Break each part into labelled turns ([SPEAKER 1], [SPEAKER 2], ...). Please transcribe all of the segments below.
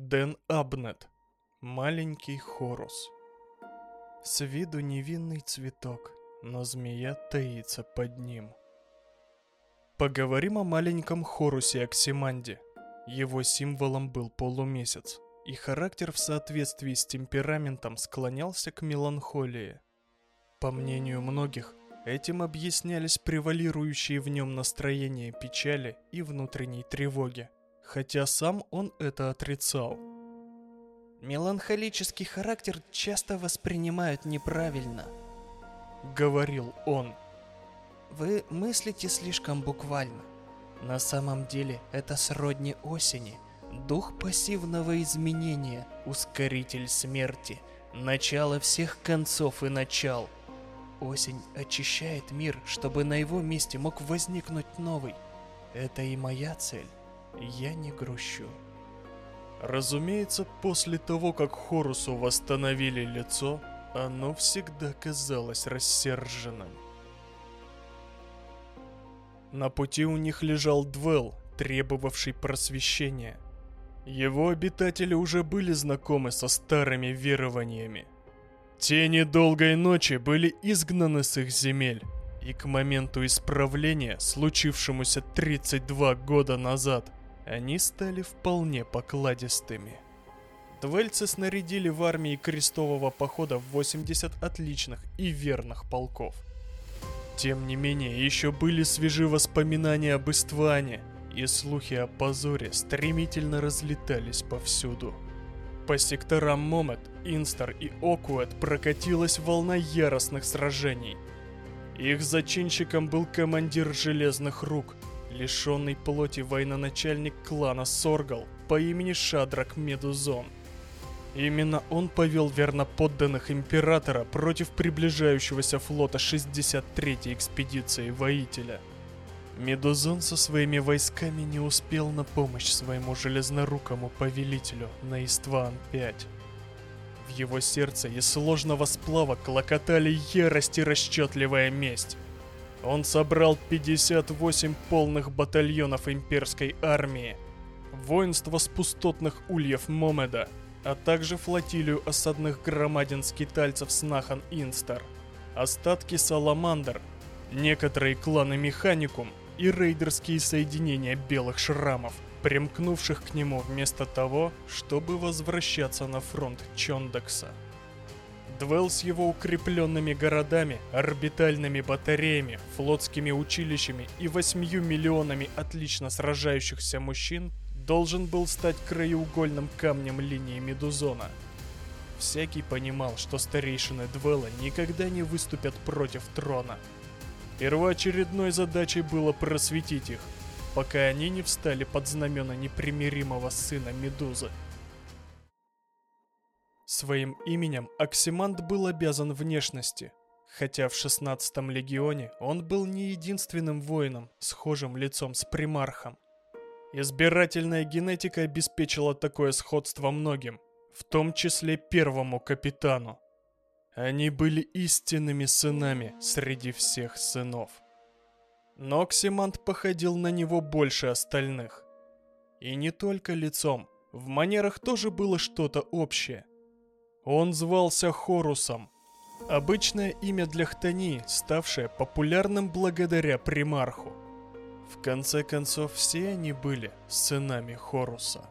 [SPEAKER 1] Дэн Абнет. Маленький Хорус. С виду невинный цветок, но змея таится под ним. Поговорим о маленьком Хорусе Оксиманде. Его символом был полумесяц, и характер в соответствии с темпераментом склонялся к меланхолии. По мнению многих, этим объяснялись превалирующие в нем настроения печали и внутренней тревоги, хотя сам он это отрицал.
[SPEAKER 2] Меланхолический характер часто воспринимают неправильно,
[SPEAKER 1] говорил он.
[SPEAKER 2] Вы мыслите слишком буквально. На самом деле это сродни осени, дух пассивного изменения, ускоритель смерти, начало всех концов и начал. Осень очищает мир, чтобы на его месте мог возникнуть новый. Это и моя цель. Я не грущу.
[SPEAKER 1] Разумеется, после того, как Хорусу восстановили лицо, оно всегда казалось рассерженным. На пути у них лежал Двел, требовавший просвещения. Его обитатели уже были знакомы со старыми верованиями. Тени долгой ночи были изгнаны с их земель, и к моменту исправления, случившемуся 32 года назад, они стали вполне покладистыми. Двельцы снарядили в армии крестового похода 80 отличных и верных полков. Тем не менее, еще были свежи воспоминания об Истване, и слухи о позоре стремительно разлетались повсюду. По секторам Момет, Инстар и Окуэт прокатилась волна яростных сражений. Их зачинщиком был командир Железных Рук – лишенный плоти военачальник клана Соргал по имени Шадрак Медузон. Именно он повел верноподданных императора против приближающегося флота 63-й экспедиции воителя. Медузон со своими войсками не успел на помощь своему железнорукому повелителю на Истван-5. В его сердце из сложного сплава клокотали ярость и расчетливая месть. Он собрал 58 полных батальонов имперской армии, воинство с пустотных ульев Момеда, а также флотилию осадных громадин скитальцев с Нахан-Инстар, остатки Саламандр, некоторые кланы Механикум и рейдерские соединения Белых Шрамов, примкнувших к нему вместо того, чтобы возвращаться на фронт Чондекса. Двел с его укрепленными городами, орбитальными батареями, флотскими училищами и восьмью миллионами отлично сражающихся мужчин должен был стать краеугольным камнем линии Медузона. Всякий понимал, что старейшины Двела никогда не выступят против трона. Первоочередной задачей было просветить их, пока они не встали под знамена непримиримого сына Медузы. Своим именем Оксимант был обязан внешности, хотя в 16-м легионе он был не единственным воином, схожим лицом с примархом. Избирательная генетика обеспечила такое сходство многим, в том числе первому капитану. Они были истинными сынами среди всех сынов. Но Оксимант походил на него больше остальных. И не только лицом, в манерах тоже было что-то общее. Он звался Хорусом. Обычное имя для Хтонии, ставшее популярным благодаря примарху. В конце концов, все они были сынами Хоруса.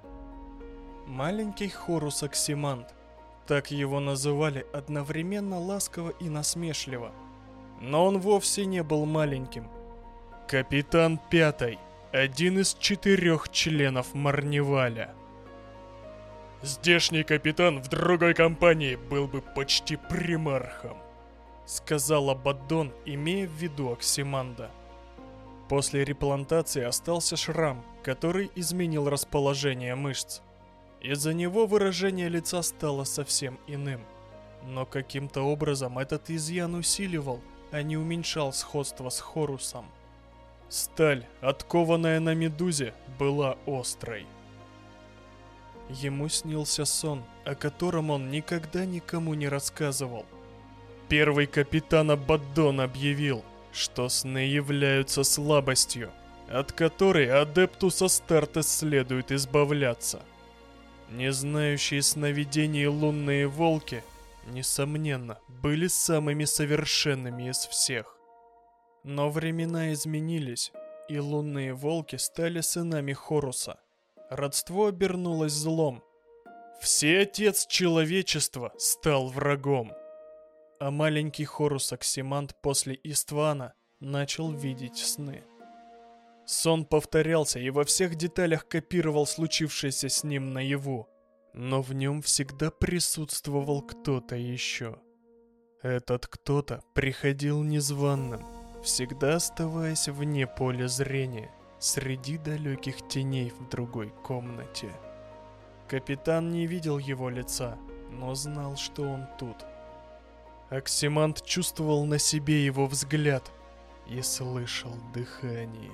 [SPEAKER 1] Маленький Хорус Оксимант. Так его называли одновременно ласково и насмешливо. Но он вовсе не был маленьким. Капитан Пятый, один из четырех членов Марневаля. Здешний капитан в другой компании был бы почти примархом, сказал Абаддон, имея в виду Оксиманда. После реплантации остался шрам, который изменил расположение мышц. Из-за него выражение лица стало совсем иным. Но каким-то образом этот изъян усиливал, а не уменьшал сходство с Хорусом. Сталь, откованная на медузе, была острой. Ему снился сон, о котором он никогда никому не рассказывал. Первый капитан Абаддон объявил, что сны являются слабостью, от которой адепту со старта следует избавляться. Не знающие сновидений лунные волки, несомненно, были самыми совершенными из всех. Но времена изменились, и лунные волки стали сынами Хоруса. Родство обернулось злом. Всеотец человечества стал врагом. А маленький Хорус Оксимант после Иствана начал видеть сны. Сон повторялся и во всех деталях копировал случившееся с ним наяву. Но в нем всегда присутствовал кто-то еще. Этот кто-то приходил незваным, всегда оставаясь вне поля зрения, среди далеких теней в другой комнате. Капитан не видел его лица, но знал, что он тут. Оксимант чувствовал на себе его взгляд и слышал дыхание.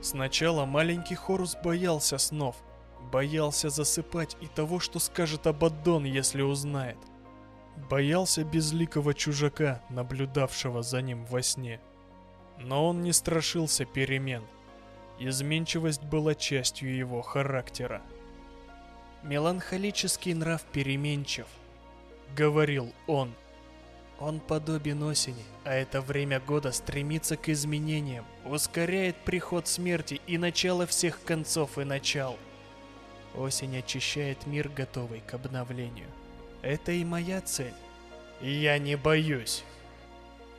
[SPEAKER 1] Сначала маленький Хорус боялся снов, боялся засыпать и того, что скажет Абаддон, если узнает. Боялся безликого чужака, наблюдавшего за ним во сне. Но он не страшился перемен. Изменчивость была частью его характера.
[SPEAKER 2] «Меланхолический нрав переменчив», — говорил он. Он подобен осени, а это время года стремится к изменениям, ускоряет приход смерти и начало всех концов и начал. Осень очищает мир, готовый к обновлению. Это и моя цель. Я не боюсь.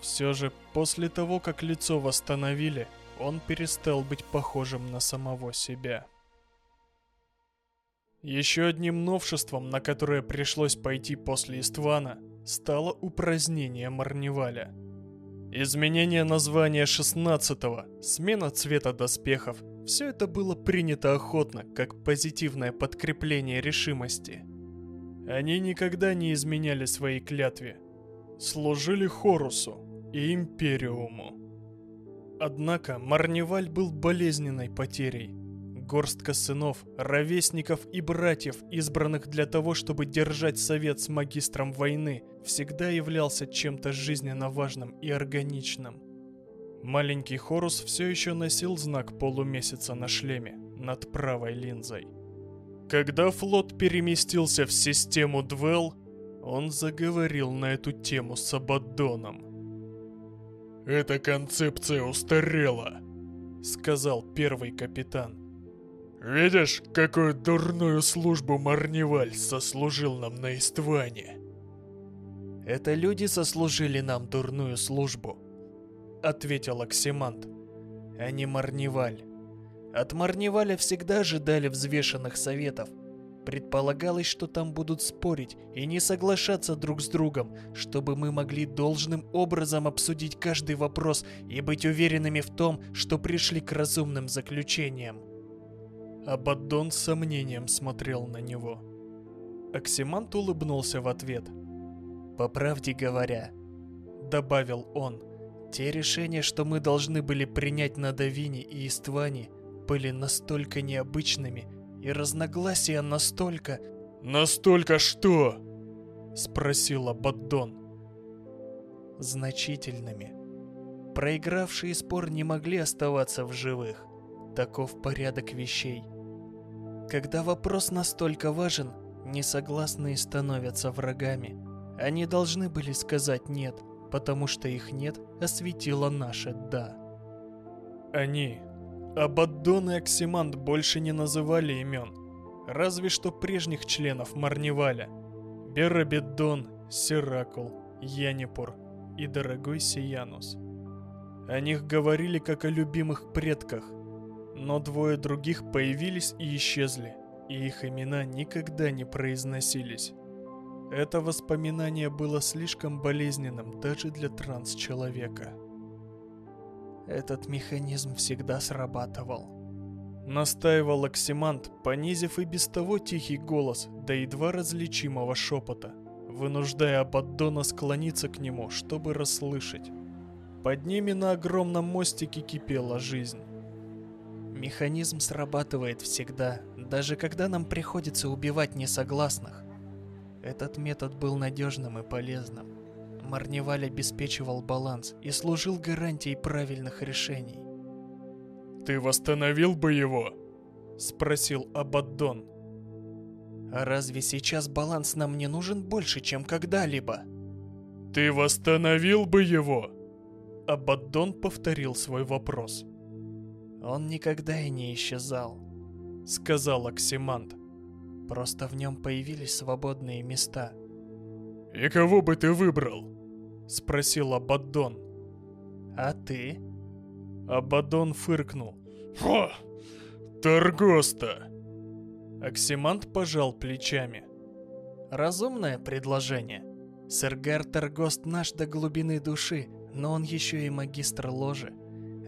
[SPEAKER 1] Все же, после того, как лицо восстановили, он перестал быть похожим на самого себя. Еще одним новшеством, на которое пришлось пойти после Иствана, стало упразднение Марневаля. Изменение названия 16-го, смена цвета доспехов – все это было принято охотно, как позитивное подкрепление решимости. Они никогда не изменяли своей клятве. Служили Хорусу и Империуму. Однако Марневаль был болезненной потерей – горстка сынов, ровесников и братьев, избранных для того, чтобы держать совет с магистром войны, всегда являлся чем-то жизненно важным и органичным. Маленький Хорус все еще носил знак полумесяца на шлеме, над правой линзой. Когда флот переместился в систему Двел, он заговорил на эту тему с Абаддоном. «Эта концепция устарела», — сказал первый капитан. Видишь, какую дурную службу Марневаль сослужил нам на Истване?
[SPEAKER 2] Это люди сослужили нам дурную службу, ответил Оксимант, не Марневаль. От Марневаля всегда ожидали взвешенных советов. Предполагалось, что там будут спорить и не соглашаться друг с другом, чтобы мы могли должным образом обсудить каждый вопрос и быть уверенными в том, что пришли к разумным заключениям.
[SPEAKER 1] Абаддон с сомнением смотрел на него. Оксимант улыбнулся в ответ.
[SPEAKER 2] «По правде говоря», — добавил он, — «те решения, что мы должны были принять на Давине и Истване, были настолько необычными, и разногласия настолько...»
[SPEAKER 1] «Настолько что?» — спросил Абаддон.
[SPEAKER 2] «Значительными. Проигравшие спор не могли оставаться в живых. Таков порядок вещей. Когда вопрос настолько важен, несогласные становятся врагами. Они должны были сказать «нет», потому что их «нет» осветило наше «да».
[SPEAKER 1] Они, Абаддон и Оксимант больше не называли имен, разве что прежних членов Марневаля. Берабеддон, Сиракул, Янипур и дорогой Сиянус. О них говорили как о любимых предках – но двое других появились и исчезли, и их имена никогда не произносились. Это воспоминание было слишком болезненным даже для транс-человека.
[SPEAKER 2] Этот механизм всегда срабатывал.
[SPEAKER 1] Настаивал Оксимант, понизив и без того тихий голос до едва различимого шепота, вынуждая Абаддона склониться к нему, чтобы расслышать. Под ними на огромном мостике кипела жизнь.
[SPEAKER 2] Механизм срабатывает всегда, даже когда нам приходится убивать несогласных. Этот метод был надежным и полезным. Марневаль обеспечивал баланс и служил гарантией правильных решений.
[SPEAKER 1] «Ты восстановил бы его?» — спросил Абаддон.
[SPEAKER 2] «А разве сейчас баланс нам не нужен больше, чем когда-либо?»
[SPEAKER 1] «Ты восстановил бы его?» Абаддон повторил свой вопрос.
[SPEAKER 2] «Он никогда и не исчезал», — сказал Оксимант. «Просто в нем появились свободные места».
[SPEAKER 1] «И кого бы ты выбрал?» — спросил Абаддон.
[SPEAKER 2] «А ты?»
[SPEAKER 1] Абаддон фыркнул. «Фу! Торгоста!» Оксимант пожал плечами.
[SPEAKER 2] «Разумное предложение. Сэргар Торгост наш до глубины души, но он еще и магистр ложи.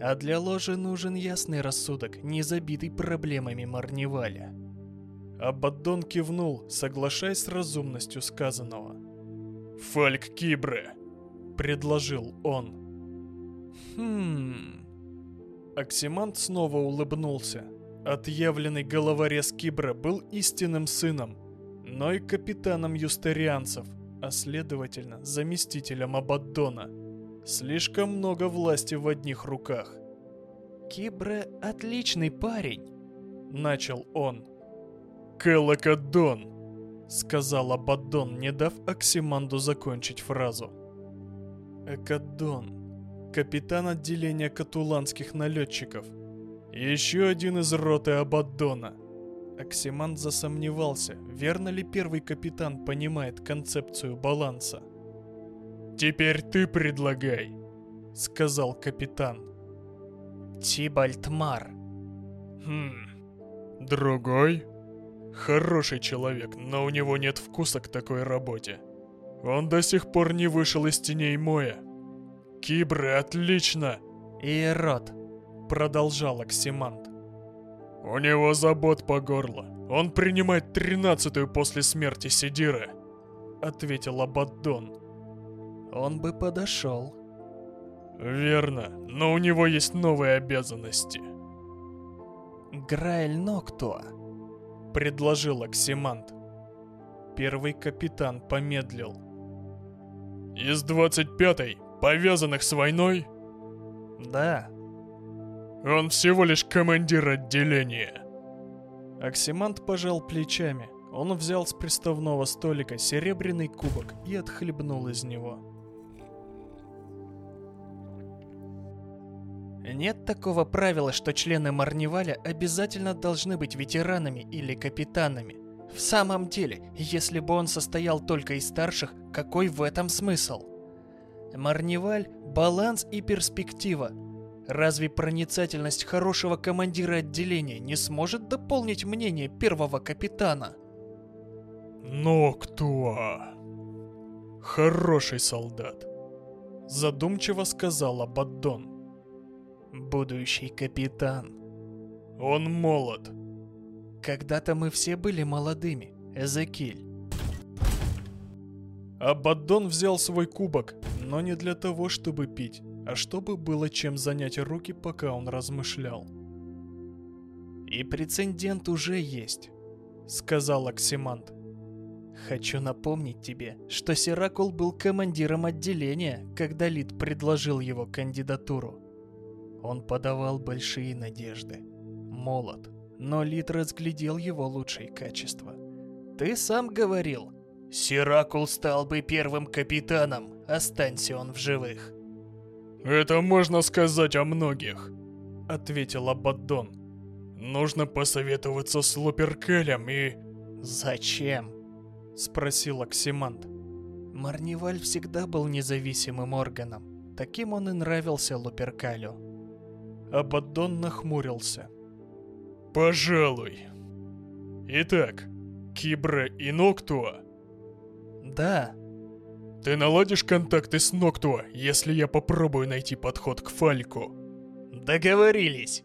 [SPEAKER 2] А для ложи нужен ясный рассудок, не забитый проблемами Марневаля».
[SPEAKER 1] Абаддон кивнул, соглашаясь с разумностью сказанного. «Фальк Кибре!» — предложил он.
[SPEAKER 2] «Хм...»
[SPEAKER 1] Оксимант снова улыбнулся. Отъявленный головорез Кибра был истинным сыном, но и капитаном юстарианцев, а следовательно заместителем Абаддона. Слишком много власти в одних руках.
[SPEAKER 2] «Кибре отличный парень», —
[SPEAKER 1] начал он. «Кэлакадон», — сказал Абаддон, не дав Оксиманду закончить фразу. Экадон, капитан отделения катуланских налетчиков. Еще один из роты Абаддона. Оксиманд засомневался, верно ли первый капитан понимает концепцию баланса. «Теперь ты предлагай», — сказал капитан.
[SPEAKER 2] Тибальтмар.
[SPEAKER 1] «Хм, другой?» Хороший человек, но у него нет вкуса к такой работе. Он до сих пор не вышел из теней Моя. Кибры, отлично!
[SPEAKER 2] И рот.
[SPEAKER 1] Продолжал Оксимант. У него забот по горло. Он принимает тринадцатую после смерти Сидира. Ответил Абаддон.
[SPEAKER 2] Он бы подошел.
[SPEAKER 1] Верно, но у него есть новые обязанности.
[SPEAKER 2] Граэль Ноктуа
[SPEAKER 1] предложил Оксимант. Первый капитан помедлил. «Из 25-й, повязанных с войной?»
[SPEAKER 2] «Да».
[SPEAKER 1] «Он всего лишь командир отделения». Оксимант пожал плечами. Он взял с приставного столика серебряный кубок и отхлебнул из него.
[SPEAKER 2] Нет такого правила, что члены Марневаля обязательно должны быть ветеранами или капитанами. В самом деле, если бы он состоял только из старших, какой в этом смысл? Марневаль – баланс и перспектива. Разве проницательность хорошего командира отделения не сможет дополнить мнение первого капитана?
[SPEAKER 1] Но кто? Хороший солдат. Задумчиво сказал Абаддон
[SPEAKER 2] будущий капитан.
[SPEAKER 1] Он молод.
[SPEAKER 2] Когда-то мы все были молодыми, Эзекиль.
[SPEAKER 1] Абаддон взял свой кубок, но не для того, чтобы пить, а чтобы было чем занять руки, пока он размышлял.
[SPEAKER 2] «И прецедент уже есть», — сказал Оксимант. «Хочу напомнить тебе, что Сиракул был командиром отделения, когда Лид предложил его кандидатуру. Он подавал большие надежды. Молод, но Лид разглядел его лучшие качества. Ты сам говорил, Сиракул стал бы первым капитаном, останься он в живых.
[SPEAKER 1] Это можно сказать о многих, ответил Абаддон. Нужно посоветоваться с Луперкелем и...
[SPEAKER 2] Зачем? Спросил Оксимант. Марниваль всегда был независимым органом. Таким он и нравился Луперкалю.
[SPEAKER 1] Абаддон нахмурился. «Пожалуй. Итак, Кибра и Ноктуа?»
[SPEAKER 2] «Да».
[SPEAKER 1] «Ты наладишь контакты с Ноктуа, если я попробую найти подход к Фальку?»
[SPEAKER 2] «Договорились!»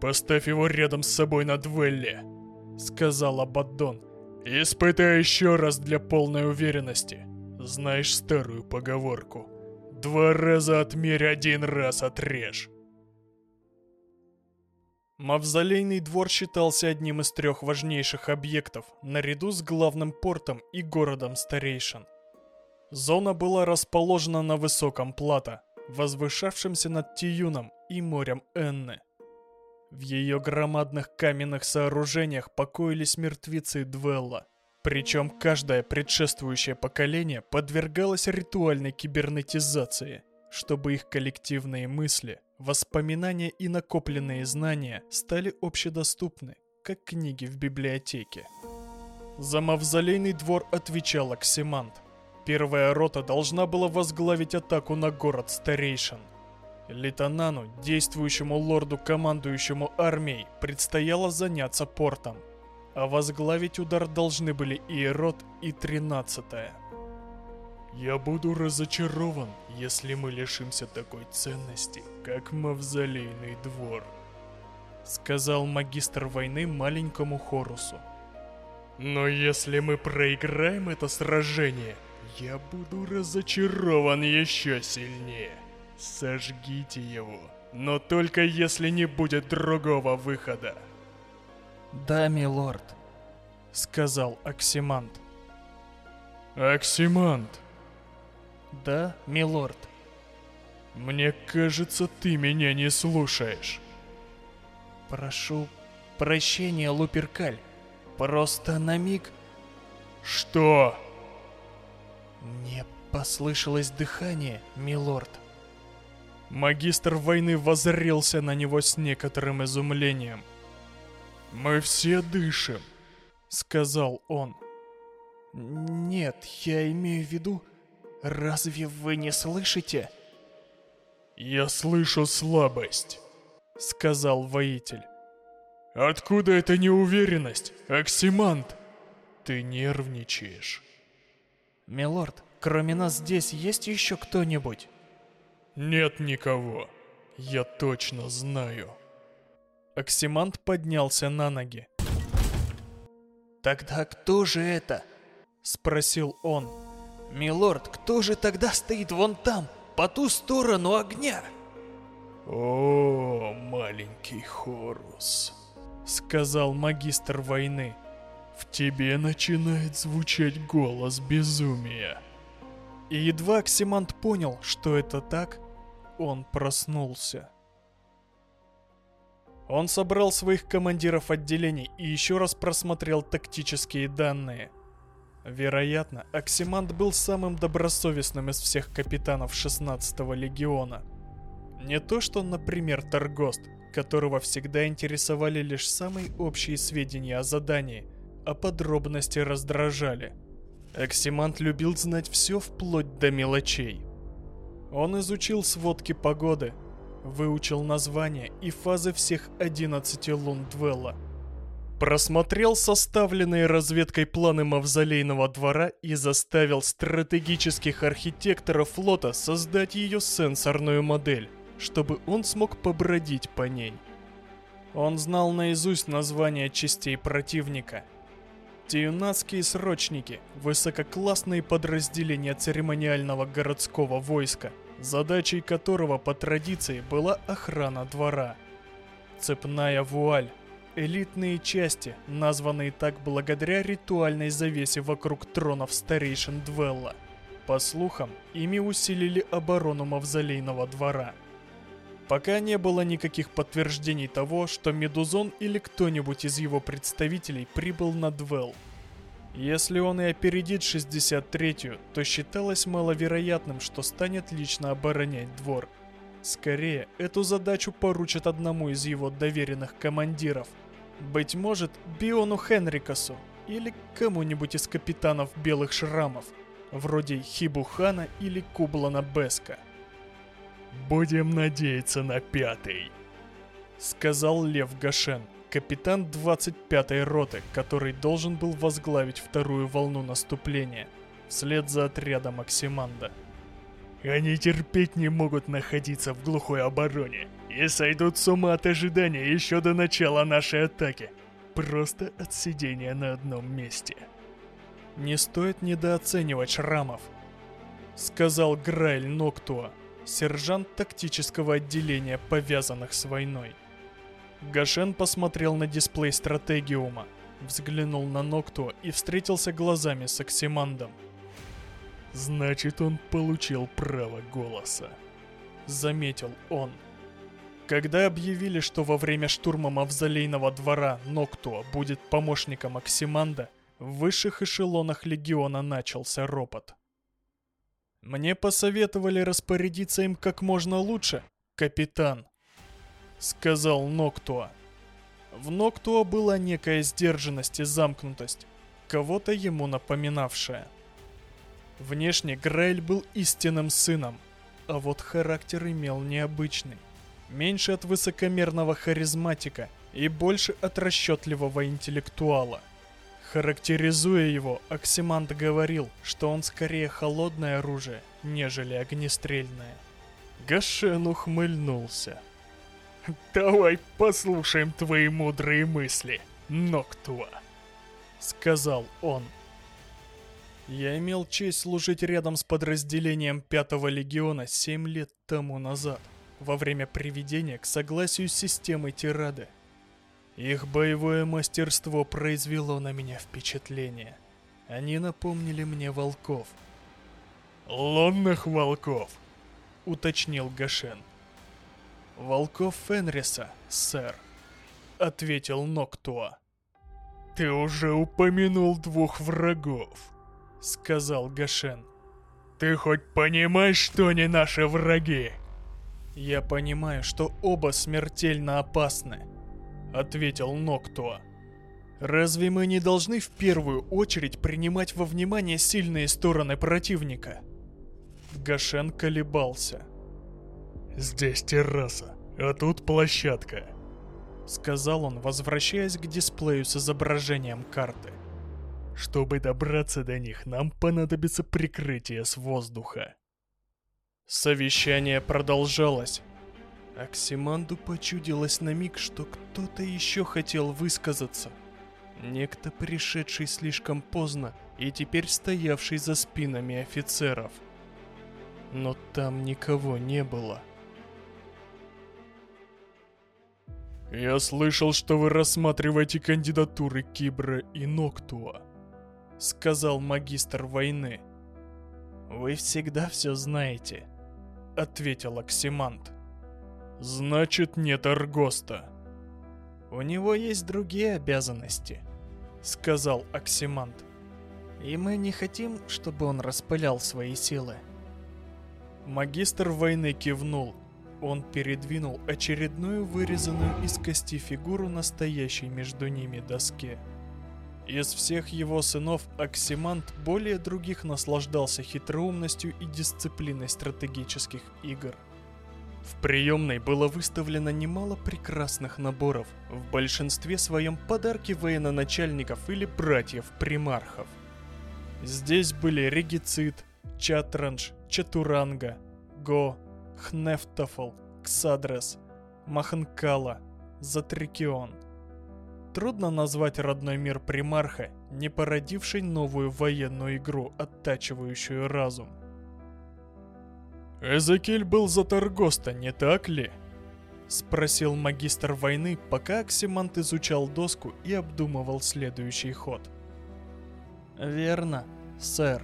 [SPEAKER 1] «Поставь его рядом с собой на Двелле», — сказал Абаддон. «Испытай еще раз для полной уверенности. Знаешь старую поговорку. Два раза отмерь, один раз отрежь». Мавзолейный двор считался одним из трех важнейших объектов, наряду с главным портом и городом старейшин. Зона была расположена на высоком плато, возвышавшемся над Тиюном и морем Энны. В ее громадных каменных сооружениях покоились мертвецы Двелла. Причем каждое предшествующее поколение подвергалось ритуальной кибернетизации, чтобы их коллективные мысли, воспоминания и накопленные знания стали общедоступны, как книги в библиотеке. За мавзолейный двор отвечал Оксимант. Первая рота должна была возглавить атаку на город старейшин – Литанану, действующему лорду, командующему армией, предстояло заняться портом, а возглавить удар должны были Иерот и Тринадцатая. «Я буду разочарован, если мы лишимся такой ценности, как Мавзолейный двор», сказал магистр войны маленькому Хорусу. «Но если мы проиграем это сражение, я буду разочарован еще сильнее». Сожгите его, но только если не будет другого выхода.
[SPEAKER 2] Да, милорд,
[SPEAKER 1] сказал Оксимант. Оксимант.
[SPEAKER 2] Да, милорд.
[SPEAKER 1] Мне кажется, ты меня не слушаешь.
[SPEAKER 2] Прошу прощения, Луперкаль. Просто на миг...
[SPEAKER 1] Что?
[SPEAKER 2] Мне послышалось дыхание, милорд.
[SPEAKER 1] Магистр войны воззрелся на него с некоторым изумлением. «Мы все дышим», — сказал он.
[SPEAKER 2] «Нет, я имею в виду, разве вы не слышите?»
[SPEAKER 1] «Я слышу слабость», — сказал воитель. «Откуда эта неуверенность, Оксимант? Ты нервничаешь».
[SPEAKER 2] «Милорд, кроме нас здесь есть еще кто-нибудь?»
[SPEAKER 1] Нет никого. Я точно знаю. Оксимант поднялся на ноги.
[SPEAKER 2] «Тогда кто же это?» — спросил он. «Милорд, кто же тогда стоит вон там, по ту сторону огня?»
[SPEAKER 1] «О, маленький Хорус», — сказал магистр войны. «В тебе начинает звучать голос безумия». И едва Оксимант понял, что это так, он проснулся. Он собрал своих командиров отделений и еще раз просмотрел тактические данные. Вероятно, Оксимант был самым добросовестным из всех капитанов 16-го легиона. Не то что, например, Торгост, которого всегда интересовали лишь самые общие сведения о задании, а подробности раздражали. Оксимант любил знать все вплоть до мелочей. Он изучил сводки погоды, выучил названия и фазы всех 11 лун Двелла. Просмотрел составленные разведкой планы Мавзолейного двора и заставил стратегических архитекторов флота создать ее сенсорную модель, чтобы он смог побродить по ней. Он знал наизусть названия частей противника – Тиюнатские срочники – высококлассные подразделения церемониального городского войска, задачей которого по традиции была охрана двора. Цепная вуаль – элитные части, названные так благодаря ритуальной завесе вокруг тронов старейшин Двелла. По слухам, ими усилили оборону мавзолейного двора – Пока не было никаких подтверждений того, что Медузон или кто-нибудь из его представителей прибыл на Двел. Если он и опередит 63-ю, то считалось маловероятным, что станет лично оборонять двор. Скорее, эту задачу поручат одному из его доверенных командиров. Быть может, Биону Хенрикасу или кому-нибудь из капитанов Белых Шрамов, вроде Хибухана или Кублана Беска. «Будем надеяться на пятый», — сказал Лев Гашен, капитан 25-й роты, который должен был возглавить вторую волну наступления, вслед за отрядом Оксиманда. «Они терпеть не могут находиться в глухой обороне и сойдут с ума от ожидания еще до начала нашей атаки, просто от сидения на одном месте». «Не стоит недооценивать шрамов», — сказал Грайль Ноктуа, сержант тактического отделения, повязанных с войной. Гашен посмотрел на дисплей стратегиума, взглянул на Нокту и встретился глазами с Оксимандом. значит он получил право голоса. Заметил он. Когда объявили, что во время штурма Мавзолейного двора Ноктуа будет помощником Оксиманда, в высших эшелонах легиона начался ропот. «Мне посоветовали распорядиться им как можно лучше, капитан», — сказал Ноктуа. В Ноктуа была некая сдержанность и замкнутость, кого-то ему напоминавшая. Внешне Грайль был истинным сыном, а вот характер имел необычный меньше от высокомерного харизматика и больше от расчетливого интеллектуала. Характеризуя его, Оксимант говорил, что он скорее холодное оружие, нежели огнестрельное. Гашен ухмыльнулся. «Давай послушаем твои мудрые мысли, Ноктуа», — сказал он. Я имел честь служить рядом с подразделением Пятого Легиона семь лет тому назад во время приведения к согласию с системой тирады. Их боевое мастерство произвело на меня впечатление. Они напомнили мне волков. «Лунных волков», — уточнил Гашен. «Волков Фенриса, сэр», — ответил Ноктуа. «Ты уже упомянул двух врагов», — сказал Гашен. «Ты хоть понимаешь, что они наши враги?» «Я понимаю, что оба смертельно опасны», — ответил Ноктуа. «Разве мы не должны в первую очередь принимать во внимание сильные стороны противника?» Гашен колебался. «Здесь терраса, а тут площадка», — сказал он, возвращаясь к дисплею с изображением карты. «Чтобы добраться до них, нам понадобится прикрытие с воздуха». Совещание продолжалось. Оксиманду почудилось на миг, что кто-то еще хотел высказаться. Некто, пришедший слишком поздно и теперь стоявший за спинами офицеров. Но там никого не было. «Я слышал, что вы рассматриваете кандидатуры Кибра и Ноктуа», — сказал магистр войны. «Вы всегда все знаете», ответил Оксимант. Значит, нет Аргоста. У него есть другие обязанности, сказал Оксимант. И мы не хотим, чтобы он распылял свои силы. Магистр войны кивнул. Он передвинул очередную вырезанную из кости фигуру настоящей между ними доске. Из всех его сынов Оксимант более других наслаждался хитроумностью и дисциплиной стратегических игр. В приемной было выставлено немало прекрасных наборов, в большинстве своем подарки военачальников или братьев-примархов. Здесь были регицид, чатранж, чатуранга, го, хнефтафл, ксадрес, маханкала, затрикион – Трудно назвать родной мир примарха, не породивший новую военную игру, оттачивающую разум. «Эзекиль был за Торгоста, не так ли?» Спросил магистр войны, пока Оксимант изучал доску и обдумывал следующий ход. «Верно, сэр».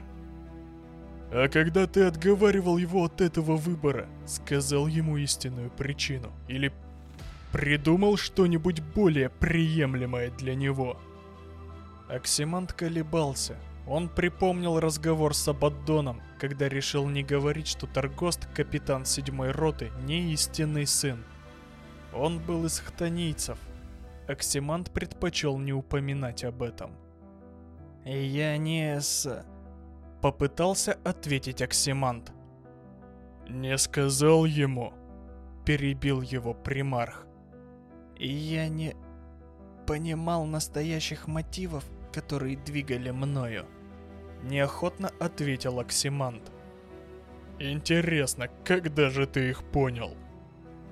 [SPEAKER 1] «А когда ты отговаривал его от этого выбора, сказал ему истинную причину? Или придумал что-нибудь более приемлемое для него. Оксимант колебался. Он припомнил разговор с Абаддоном, когда решил не говорить, что Торгост, капитан седьмой роты, не истинный сын. Он был из хтонийцев. Оксимант предпочел не упоминать об этом. «Я не с...» Попытался ответить Оксимант. «Не сказал ему», — перебил его примарх. Я не понимал настоящих мотивов, которые двигали мною. Неохотно ответил Оксимант. «Интересно, когда же ты их понял?»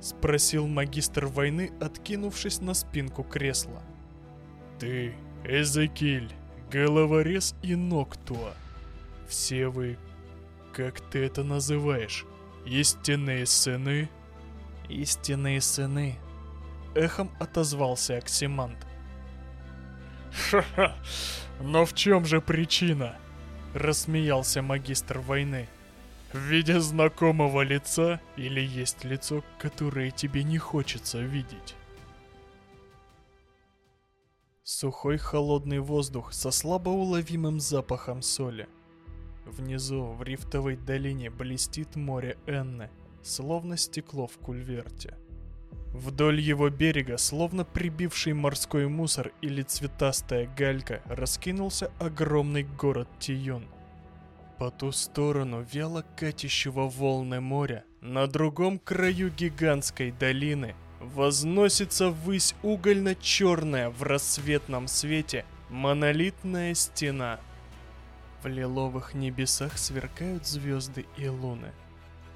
[SPEAKER 1] Спросил магистр войны, откинувшись на спинку кресла. «Ты, Эзекиль, головорез и Ноктуа. Все вы, как ты это называешь, истинные сыны?» «Истинные сыны Эхом отозвался Оксимант. «Ха-ха! Но в чем же причина?» Рассмеялся магистр войны. Видя знакомого лица или есть лицо, которое тебе не хочется видеть? Сухой холодный воздух со слабо уловимым запахом соли. Внизу, в рифтовой долине, блестит море Энны, словно стекло в кульверте. Вдоль его берега, словно прибивший морской мусор или цветастая галька, раскинулся огромный город Тиюн. По ту сторону вяло катящего волны моря, на другом краю гигантской долины, возносится ввысь угольно-черная в рассветном свете монолитная стена. В лиловых небесах сверкают звезды и луны.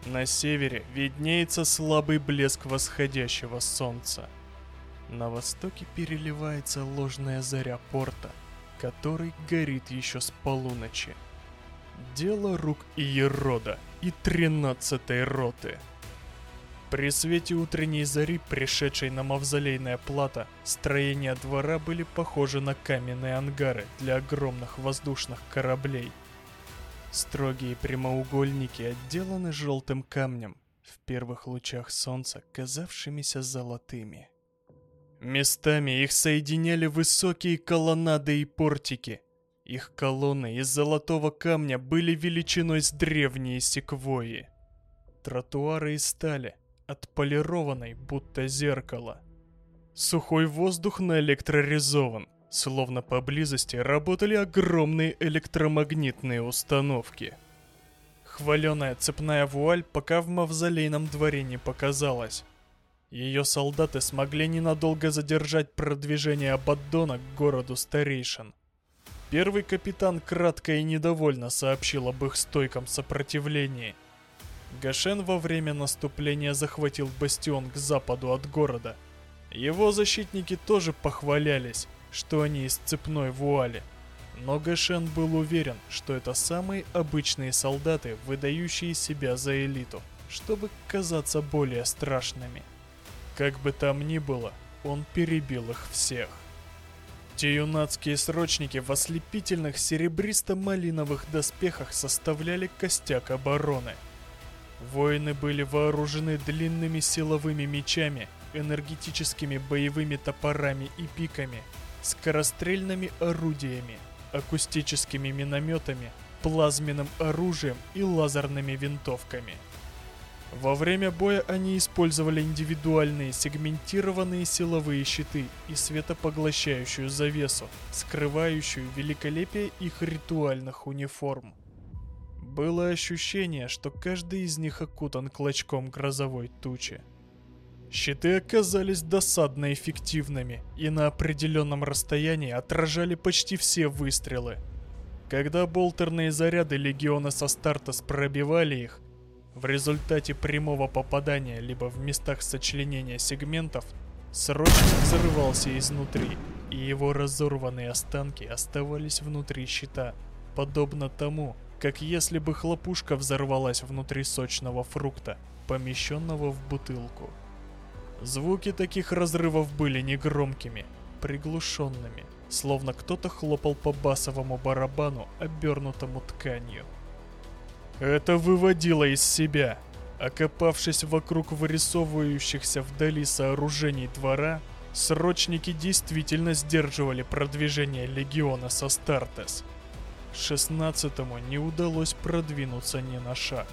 [SPEAKER 1] На севере виднеется слабый блеск восходящего солнца. На востоке переливается ложная заря порта, который горит еще с полуночи. Дело рук Иерода и тринадцатой роты. При свете утренней зари, пришедшей на мавзолейная плата, строения двора были похожи на каменные ангары для огромных воздушных кораблей. Строгие прямоугольники отделаны желтым камнем, в первых лучах солнца казавшимися золотыми. Местами их соединяли высокие колоннады и портики. Их колонны из золотого камня были величиной с древние секвои. Тротуары из стали – отполированной, будто зеркало. Сухой воздух наэлектроризован, словно поблизости работали огромные электромагнитные установки. Хваленая цепная вуаль пока в мавзолейном дворе не показалась. Ее солдаты смогли ненадолго задержать продвижение Абаддона к городу старейшин. Первый капитан кратко и недовольно сообщил об их стойком сопротивлении – Гашен во время наступления захватил бастион к западу от города. Его защитники тоже похвалялись, что они из цепной вуали. Но Гашен был уверен, что это самые обычные солдаты, выдающие себя за элиту, чтобы казаться более страшными. Как бы там ни было, он перебил их всех. Те юнацкие срочники в ослепительных серебристо-малиновых доспехах составляли костяк обороны – Воины были вооружены длинными силовыми мечами, энергетическими боевыми топорами и пиками, скорострельными орудиями, акустическими минометами, плазменным оружием и лазерными винтовками. Во время боя они использовали индивидуальные сегментированные силовые щиты и светопоглощающую завесу, скрывающую великолепие их ритуальных униформ. Было ощущение, что каждый из них окутан клочком грозовой тучи. Щиты оказались досадно эффективными и на определенном расстоянии отражали почти все выстрелы. Когда болтерные заряды легиона со старта пробивали их, в результате прямого попадания либо в местах сочленения сегментов, срочно взрывался изнутри, и его разорванные останки оставались внутри щита, подобно тому, как если бы хлопушка взорвалась внутри сочного фрукта, помещенного в бутылку. Звуки таких разрывов были негромкими, приглушенными, словно кто-то хлопал по басовому барабану, обернутому тканью. Это выводило из себя. Окопавшись вокруг вырисовывающихся вдали сооружений двора, срочники действительно сдерживали продвижение легиона со Стартес – Шестнадцатому не удалось продвинуться ни на шаг.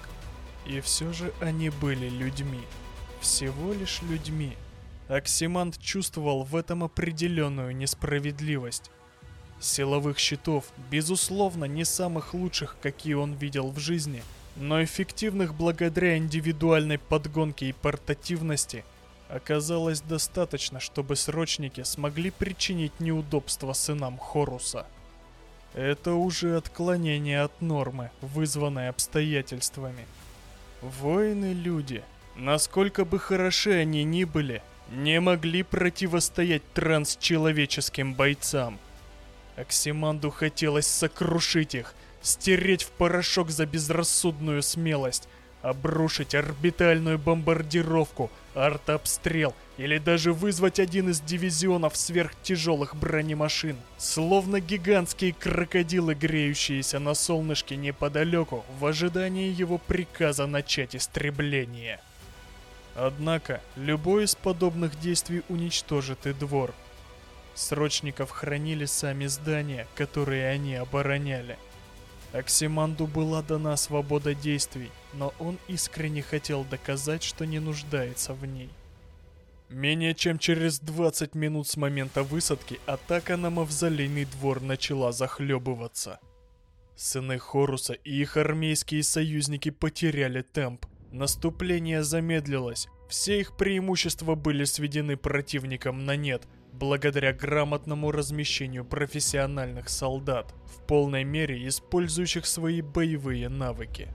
[SPEAKER 1] И все же они были людьми. Всего лишь людьми. Оксимант чувствовал в этом определенную несправедливость. Силовых щитов, безусловно, не самых лучших, какие он видел в жизни, но эффективных благодаря индивидуальной подгонке и портативности, оказалось достаточно, чтобы срочники смогли причинить неудобства сынам Хоруса. Это уже отклонение от нормы, вызванное обстоятельствами. Воины-люди, насколько бы хороши они ни были, не могли противостоять трансчеловеческим бойцам. Оксиманду хотелось сокрушить их, стереть в порошок за безрассудную смелость, обрушить орбитальную бомбардировку, артобстрел, или даже вызвать один из дивизионов сверхтяжелых бронемашин, словно гигантские крокодилы, греющиеся на солнышке неподалеку, в ожидании его приказа начать истребление. Однако, любой из подобных действий уничтожит и двор. Срочников хранили сами здания, которые они обороняли. Оксиманду была дана свобода действий, но он искренне хотел доказать, что не нуждается в ней. Менее чем через 20 минут с момента высадки атака на мавзолейный двор начала захлебываться. Сыны Хоруса и их армейские союзники потеряли темп. Наступление замедлилось, все их преимущества были сведены противником на нет, благодаря грамотному размещению профессиональных солдат, в полной мере использующих свои боевые навыки.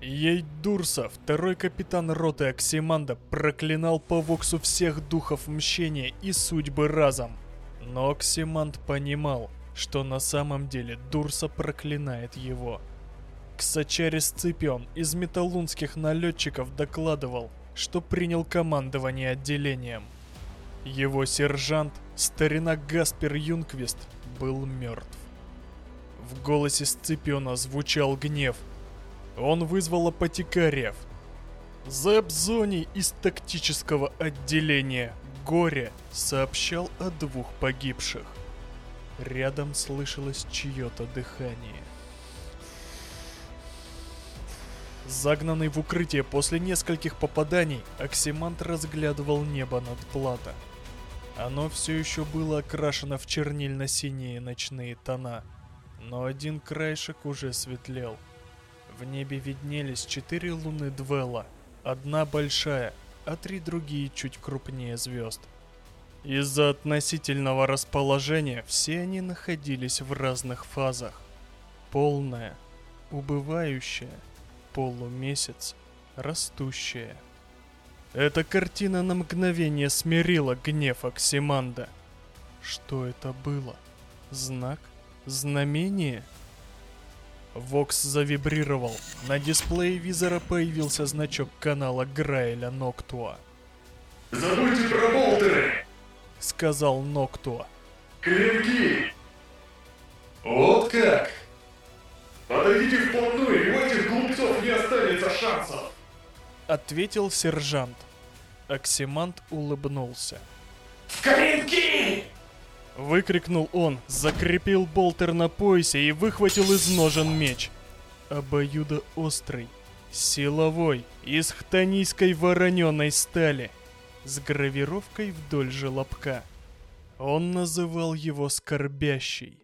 [SPEAKER 1] Ей Дурса, второй капитан роты Оксиманда, проклинал по Воксу всех духов мщения и судьбы разом. Но Оксиманд понимал, что на самом деле Дурса проклинает его. Ксачари Сципион из металлунских налетчиков докладывал, что принял командование отделением. Его сержант, старина Гаспер Юнквист, был мертв. В голосе Сципиона звучал гнев – он вызвал апотекариев. Зэбзони из тактического отделения Горе сообщал о двух погибших. Рядом слышалось чье-то дыхание. Загнанный в укрытие после нескольких попаданий, Оксимант разглядывал небо над Плата. Оно все еще было окрашено в чернильно-синие ночные тона, но один краешек уже светлел – в небе виднелись четыре луны Двелла, одна большая, а три другие чуть крупнее звезд. Из-за относительного расположения все они находились в разных фазах. Полная, убывающая, полумесяц, растущая. Эта картина на мгновение смирила гнев Оксиманда. Что это было? Знак? Знамение? Вокс завибрировал. На дисплее визора появился значок канала Грайля Ноктуа.
[SPEAKER 3] «Забудьте про болтеры!»
[SPEAKER 1] — сказал Ноктуа.
[SPEAKER 3] «Клинки!» «Вот как!» «Подойдите вплотную, и у этих глупцов не останется шансов!»
[SPEAKER 1] — ответил сержант. Оксимант улыбнулся.
[SPEAKER 3] «В клинки!»
[SPEAKER 1] Выкрикнул он, закрепил болтер на поясе и выхватил из ножен меч. Обоюдо острый, силовой, из хтонийской вороненой стали, с гравировкой вдоль желобка. Он называл его скорбящий.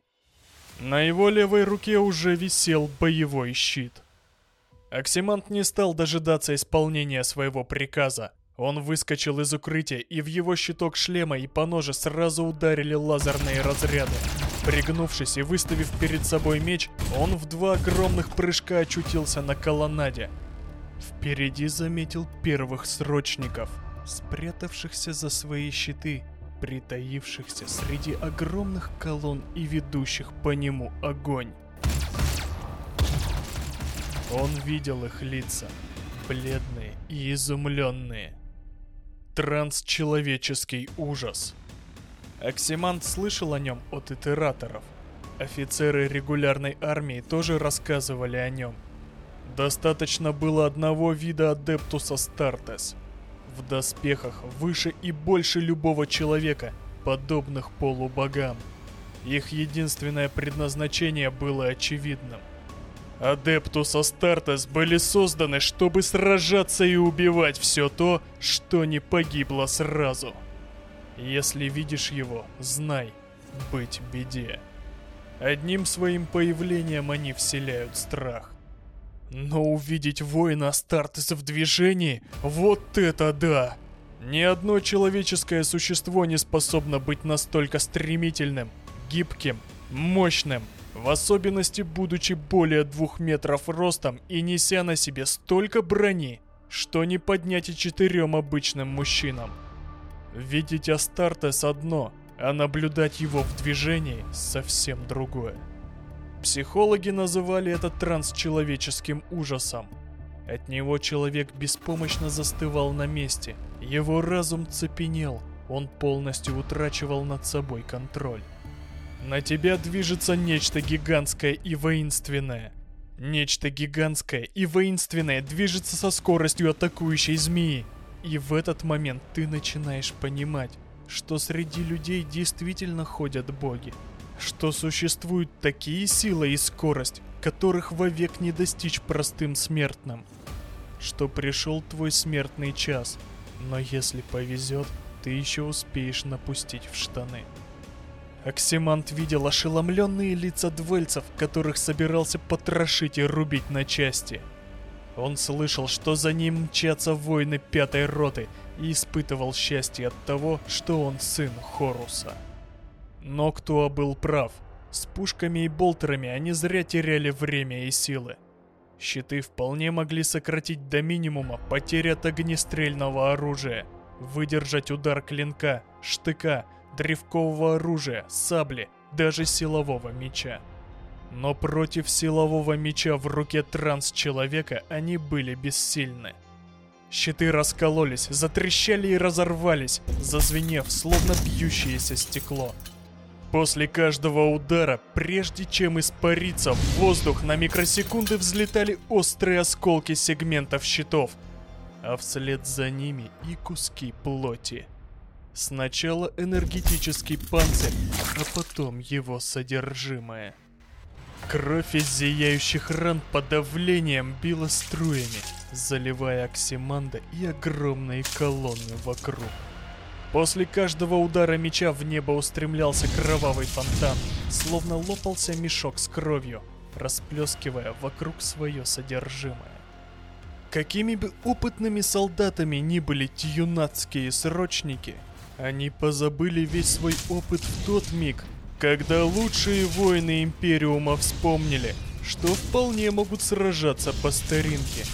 [SPEAKER 1] На его левой руке уже висел боевой щит. Оксимант не стал дожидаться исполнения своего приказа. Он выскочил из укрытия, и в его щиток шлема и по ноже сразу ударили лазерные разряды. Пригнувшись и выставив перед собой меч, он в два огромных прыжка очутился на колоннаде. Впереди заметил первых срочников, спрятавшихся за свои щиты, притаившихся среди огромных колонн и ведущих по нему огонь. Он видел их лица, бледные и изумленные трансчеловеческий ужас. Оксимант слышал о нем от итераторов. Офицеры регулярной армии тоже рассказывали о нем. Достаточно было одного вида Адептус Астартес. В доспехах выше и больше любого человека, подобных полубогам. Их единственное предназначение было очевидным – Адептус Астартес были созданы, чтобы сражаться и убивать все то, что не погибло сразу. Если видишь его, знай, быть беде. Одним своим появлением они вселяют страх. Но увидеть воина Астартеса в движении, вот это да! Ни одно человеческое существо не способно быть настолько стремительным, гибким, мощным, в особенности будучи более двух метров ростом и неся на себе столько брони, что не поднять и четырем обычным мужчинам. Видеть Астартес одно, а наблюдать его в движении совсем другое. Психологи называли это трансчеловеческим ужасом. От него человек беспомощно застывал на месте, Его разум цепенел, он полностью утрачивал над собой контроль. На тебя движется нечто гигантское и воинственное. Нечто гигантское и воинственное движется со скоростью атакующей змеи. И в этот момент ты начинаешь понимать, что среди людей действительно ходят боги. Что существуют такие силы и скорость, которых вовек не достичь простым смертным. Что пришел твой смертный час, но если повезет, ты еще успеешь напустить в штаны. Оксимант видел ошеломленные лица двельцев, которых собирался потрошить и рубить на части. Он слышал, что за ним мчатся воины пятой роты и испытывал счастье от того, что он сын Хоруса. Но Ктуа был прав. С пушками и болтерами они зря теряли время и силы. Щиты вполне могли сократить до минимума потери от огнестрельного оружия, выдержать удар клинка, штыка, древкового оружия, сабли, даже силового меча. Но против силового меча в руке транс-человека они были бессильны. Щиты раскололись, затрещали и разорвались, зазвенев, словно бьющееся стекло. После каждого удара, прежде чем испариться в воздух, на микросекунды взлетали острые осколки сегментов щитов, а вслед за ними и куски плоти. Сначала энергетический панцирь, а потом его содержимое. Кровь из зияющих ран под давлением била струями, заливая Оксиманда и огромные колонны вокруг. После каждого удара меча в небо устремлялся кровавый фонтан, словно лопался мешок с кровью, расплескивая вокруг свое содержимое. Какими бы опытными солдатами ни были тюнатские срочники, они позабыли весь свой опыт в тот миг, когда лучшие воины Империума вспомнили, что вполне могут сражаться по старинке.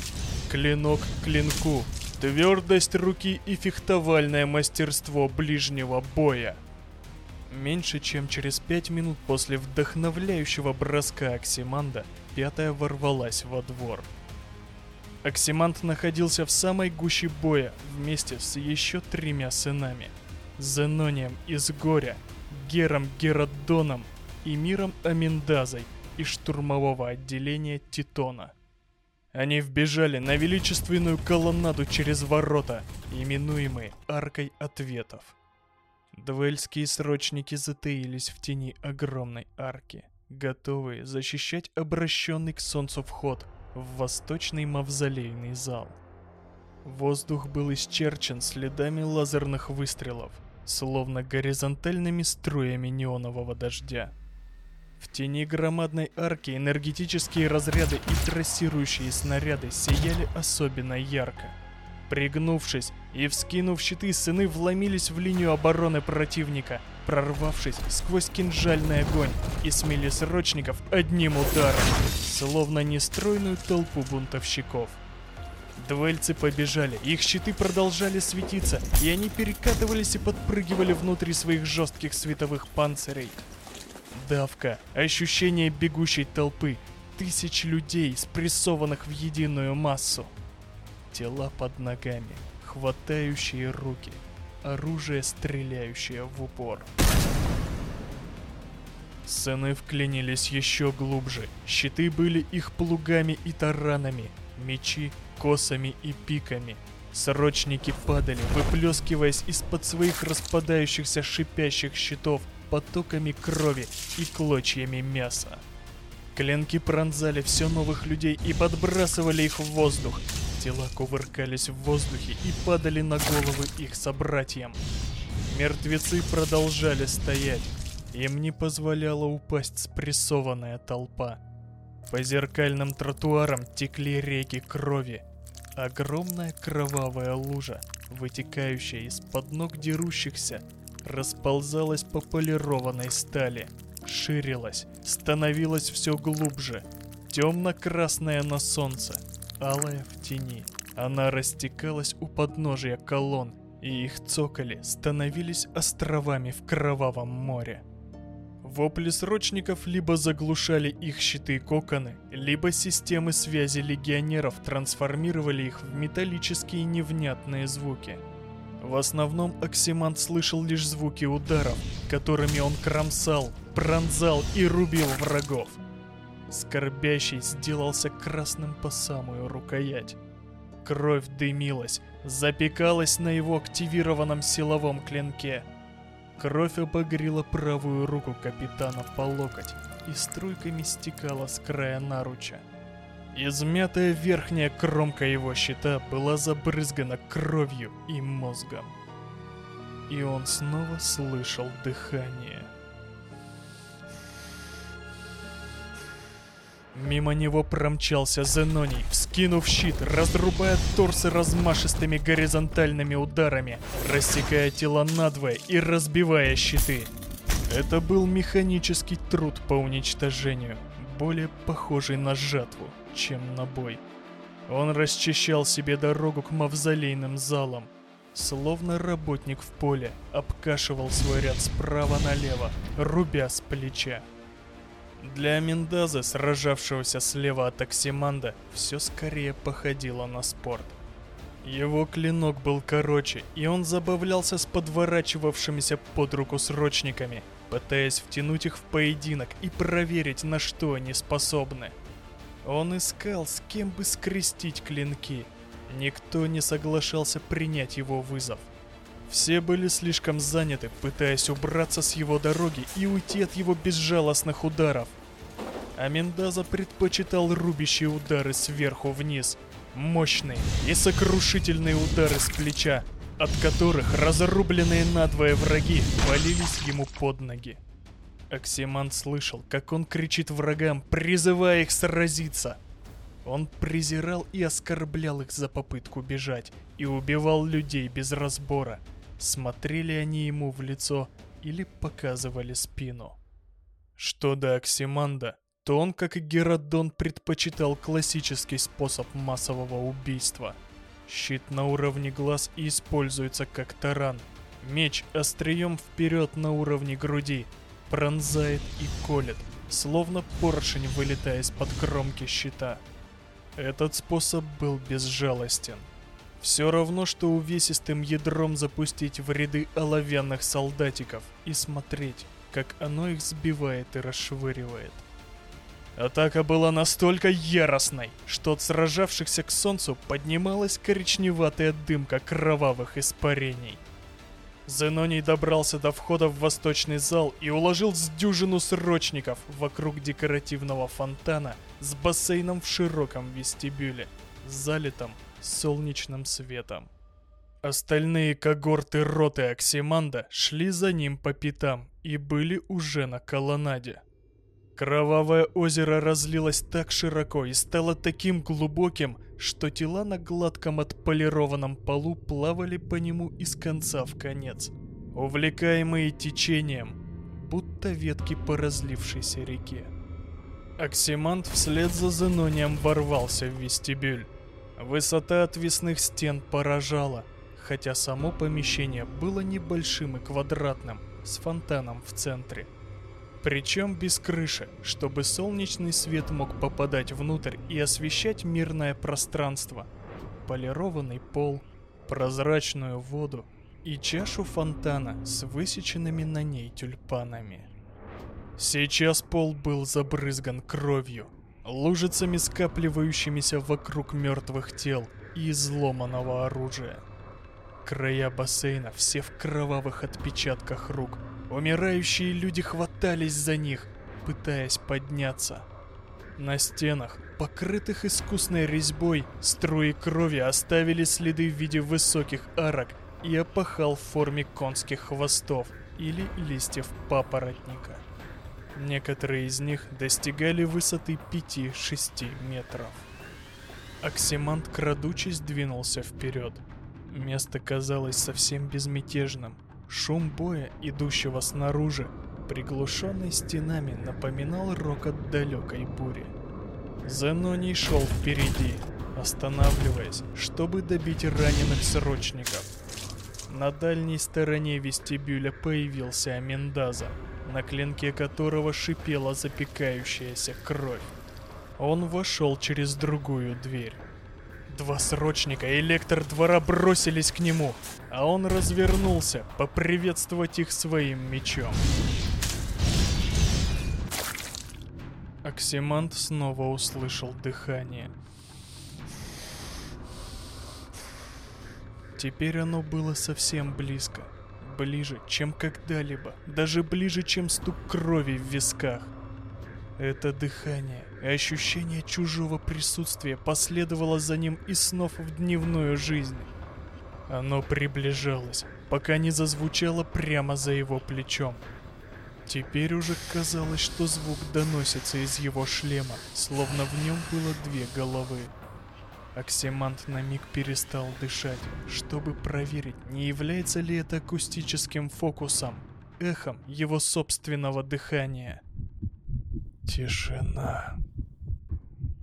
[SPEAKER 1] Клинок к клинку, твердость руки и фехтовальное мастерство ближнего боя. Меньше чем через пять минут после вдохновляющего броска Оксиманда, пятая ворвалась во двор. Оксимант находился в самой гуще боя вместе с еще тремя сынами. Зенонием из Горя, Гером Геродоном и Миром Аминдазой из штурмового отделения Титона. Они вбежали на величественную колоннаду через ворота, именуемые Аркой Ответов. Двельские срочники затаились в тени огромной арки, готовые защищать обращенный к солнцу вход в восточный мавзолейный зал. Воздух был исчерчен следами лазерных выстрелов, словно горизонтальными струями неонового дождя. В тени громадной арки энергетические разряды и трассирующие снаряды сияли особенно ярко. Пригнувшись и вскинув щиты, сыны вломились в линию обороны противника, прорвавшись сквозь кинжальный огонь и смели срочников одним ударом, словно нестройную толпу бунтовщиков. Двельцы побежали, их щиты продолжали светиться, и они перекатывались и подпрыгивали внутри своих жестких световых панцирей. Давка, ощущение бегущей толпы, тысяч людей, спрессованных в единую массу. Тела под ногами, хватающие руки, оружие, стреляющее в упор. Сыны вклинились еще глубже. Щиты были их плугами и таранами, мечи косами и пиками. Срочники падали, выплескиваясь из-под своих распадающихся шипящих щитов потоками крови и клочьями мяса. Клинки пронзали все новых людей и подбрасывали их в воздух. Тела кувыркались в воздухе и падали на головы их собратьям. Мертвецы продолжали стоять. Им не позволяла упасть спрессованная толпа. По зеркальным тротуарам текли реки крови. Огромная кровавая лужа, вытекающая из-под ног дерущихся, расползалась по полированной стали, ширилась, становилась все глубже, темно-красная на солнце, алая в тени. Она растекалась у подножия колонн, и их цоколи становились островами в кровавом море. Вопли срочников либо заглушали их щиты и коконы, либо системы связи легионеров трансформировали их в металлические невнятные звуки – В основном Оксимант слышал лишь звуки ударов, которыми он кромсал, пронзал и рубил врагов. Скорбящий сделался красным по самую рукоять. Кровь дымилась, запекалась на его активированном силовом клинке. Кровь обогрела правую руку капитана по локоть и струйками стекала с края наруча. Измятая верхняя кромка его щита была забрызгана кровью и мозгом. И он снова слышал дыхание. Мимо него промчался Зеноний, вскинув щит, разрубая торсы размашистыми горизонтальными ударами, рассекая тела надвое и разбивая щиты. Это был механический труд по уничтожению, более похожий на жатву, чем на бой. Он расчищал себе дорогу к мавзолейным залам, словно работник в поле, обкашивал свой ряд справа налево, рубя с плеча. Для Миндаза, сражавшегося слева от Оксиманда, все скорее походило на спорт. Его клинок был короче, и он забавлялся с подворачивавшимися под руку срочниками, пытаясь втянуть их в поединок и проверить, на что они способны. Он искал, с кем бы скрестить клинки. Никто не соглашался принять его вызов. Все были слишком заняты, пытаясь убраться с его дороги и уйти от его безжалостных ударов. А предпочитал рубящие удары сверху вниз, мощные и сокрушительные удары с плеча, от которых разрубленные надвое враги валились ему под ноги. Оксиман слышал, как он кричит врагам, призывая их сразиться. Он презирал и оскорблял их за попытку бежать и убивал людей без разбора – смотрели они ему в лицо или показывали спину. Что до Оксиманда, то он, как и Геродон, предпочитал классический способ массового убийства. Щит на уровне глаз и используется как таран. Меч острием вперед на уровне груди, пронзает и колет, словно поршень вылетая из-под кромки щита. Этот способ был безжалостен. Все равно, что увесистым ядром запустить в ряды оловянных солдатиков и смотреть, как оно их сбивает и расшвыривает. Атака была настолько яростной, что от сражавшихся к солнцу поднималась коричневатая дымка кровавых испарений. Зеноний добрался до входа в восточный зал и уложил с дюжину срочников вокруг декоративного фонтана с бассейном в широком вестибюле, залитом солнечным светом. Остальные когорты роты Оксиманда шли за ним по пятам и были уже на колоннаде. Кровавое озеро разлилось так широко и стало таким глубоким, что тела на гладком отполированном полу плавали по нему из конца в конец, увлекаемые течением, будто ветки по разлившейся реке. Оксимант вслед за Зенонием ворвался в вестибюль. Высота отвесных стен поражала, хотя само помещение было небольшим и квадратным, с фонтаном в центре. Причем без крыши, чтобы солнечный свет мог попадать внутрь и освещать мирное пространство. Полированный пол, прозрачную воду и чашу фонтана с высеченными на ней тюльпанами. Сейчас пол был забрызган кровью, лужицами скапливающимися вокруг мертвых тел и изломанного оружия. Края бассейна все в кровавых отпечатках рук. Умирающие люди хватались за них, пытаясь подняться. На стенах, покрытых искусной резьбой, струи крови оставили следы в виде высоких арок и опахал в форме конских хвостов или листьев папоротника. Некоторые из них достигали высоты 5-6 метров. Оксимант, крадучись, двинулся вперед. Место казалось совсем безмятежным. Шум боя, идущего снаружи, приглушенный стенами, напоминал рокот далекой бури. Зеноний шел впереди, останавливаясь, чтобы добить раненых срочников. На дальней стороне вестибюля появился Амендаза — на клинке которого шипела запекающаяся кровь. Он вошел через другую дверь. Два срочника и лектор двора бросились к нему, а он развернулся поприветствовать их своим мечом. Оксимант снова услышал дыхание. Теперь оно было совсем близко. Ближе, чем когда-либо. Даже ближе, чем стук крови в висках. Это дыхание ощущение чужого присутствия последовало за ним и снов в дневную жизнь. Оно приближалось, пока не зазвучало прямо за его плечом. Теперь уже казалось, что звук доносится из его шлема, словно в нем было две головы. Оксимант на миг перестал дышать, чтобы проверить, не является ли это акустическим фокусом, эхом его собственного дыхания. Тишина.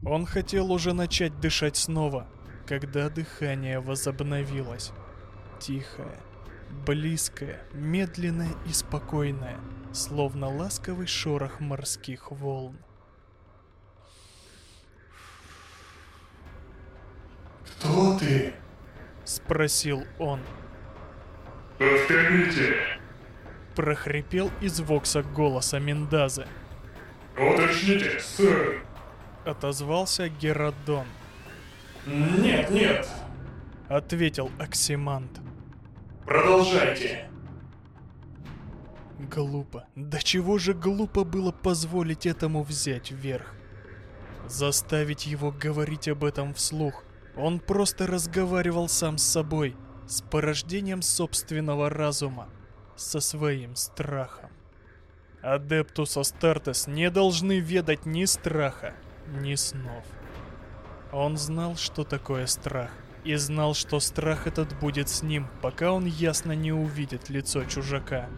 [SPEAKER 1] Он хотел уже начать дышать снова, когда дыхание возобновилось. Тихое, близкое, медленное и спокойное, словно ласковый шорох морских волн.
[SPEAKER 3] Кто ты?
[SPEAKER 1] Спросил он.
[SPEAKER 3] Повторите.
[SPEAKER 1] Прохрипел из вокса голоса Мендазы.
[SPEAKER 3] Уточните, сэр.
[SPEAKER 1] Отозвался Геродон.
[SPEAKER 3] Нет, нет.
[SPEAKER 1] Ответил Оксимант.
[SPEAKER 3] Продолжайте.
[SPEAKER 1] Глупо. Да чего же глупо было позволить этому взять верх? Заставить его говорить об этом вслух. Он просто разговаривал сам с собой, с порождением собственного разума, со своим страхом. Адептус Астартес не должны ведать ни страха, ни снов. Он знал, что такое страх, и знал, что страх этот будет с ним, пока он ясно не увидит лицо чужака.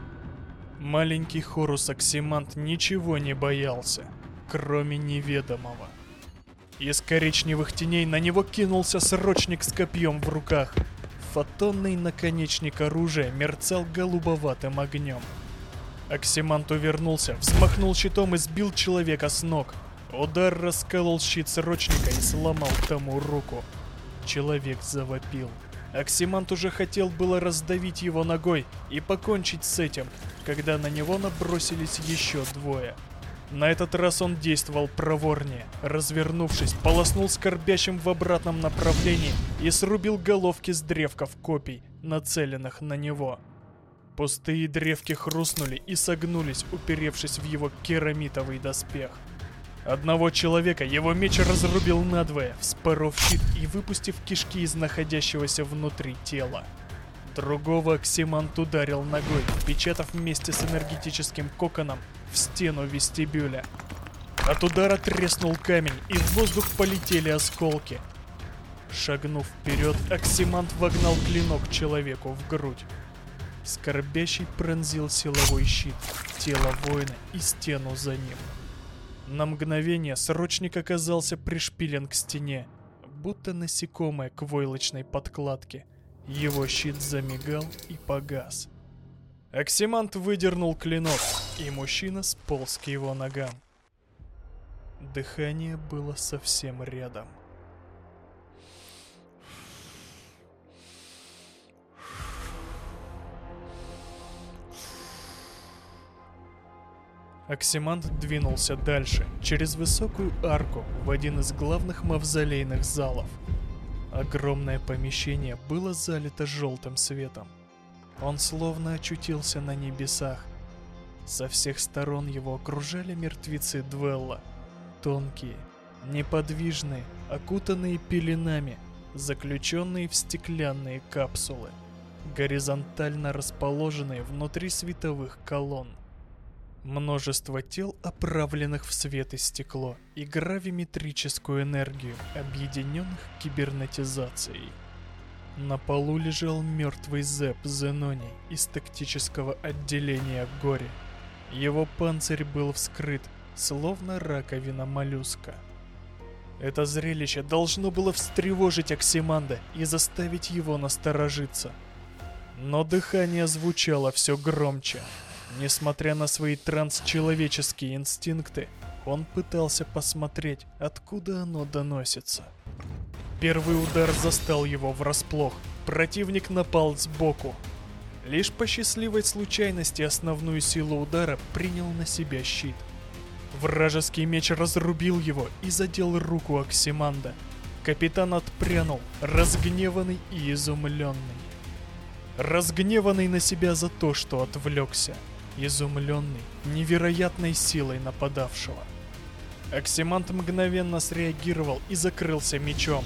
[SPEAKER 1] Маленький Хорус Оксимант ничего не боялся, кроме неведомого. Из коричневых теней на него кинулся срочник с копьем в руках. Фотонный наконечник оружия мерцал голубоватым огнем. Оксимант увернулся, взмахнул щитом и сбил человека с ног. Удар расколол щит срочника и сломал тому руку. Человек завопил. Оксимант уже хотел было раздавить его ногой и покончить с этим, когда на него набросились еще двое. На этот раз он действовал проворнее. Развернувшись, полоснул скорбящим в обратном направлении и срубил головки с древков копий, нацеленных на него. Пустые древки хрустнули и согнулись, уперевшись в его керамитовый доспех. Одного человека его меч разрубил надвое, вспоров щит и выпустив кишки из находящегося внутри тела. Другого Оксимант ударил ногой, впечатав вместе с энергетическим коконом в стену вестибюля. От удара треснул камень, и в воздух полетели осколки. Шагнув вперед, Оксимант вогнал клинок человеку в грудь. Скорбящий пронзил силовой щит, тело воина и стену за ним. На мгновение срочник оказался пришпилен к стене, будто насекомое к войлочной подкладке. Его щит замигал и погас. Оксимант выдернул клинок, и мужчина сполз к его ногам. Дыхание было совсем рядом. Оксимант двинулся дальше, через высокую арку, в один из главных мавзолейных залов. Огромное помещение было залито желтым светом. Он словно очутился на небесах. Со всех сторон его окружали мертвецы Двелла. Тонкие, неподвижные, окутанные пеленами, заключенные в стеклянные капсулы, горизонтально расположенные внутри световых колонн. Множество тел, оправленных в свет и стекло, и гравиметрическую энергию, объединенных кибернетизацией. На полу лежал мертвый Зеп Зеноний из тактического отделения Гори. Его панцирь был вскрыт, словно раковина моллюска. Это зрелище должно было встревожить Оксиманда и заставить его насторожиться. Но дыхание звучало все громче. Несмотря на свои трансчеловеческие инстинкты, Он пытался посмотреть, откуда оно доносится. Первый удар застал его врасплох. Противник напал сбоку. Лишь по счастливой случайности основную силу удара принял на себя щит. Вражеский меч разрубил его и задел руку Оксиманда. Капитан отпрянул, разгневанный и изумленный. Разгневанный на себя за то, что отвлекся. Изумленный невероятной силой нападавшего. Оксимант мгновенно среагировал и закрылся мечом.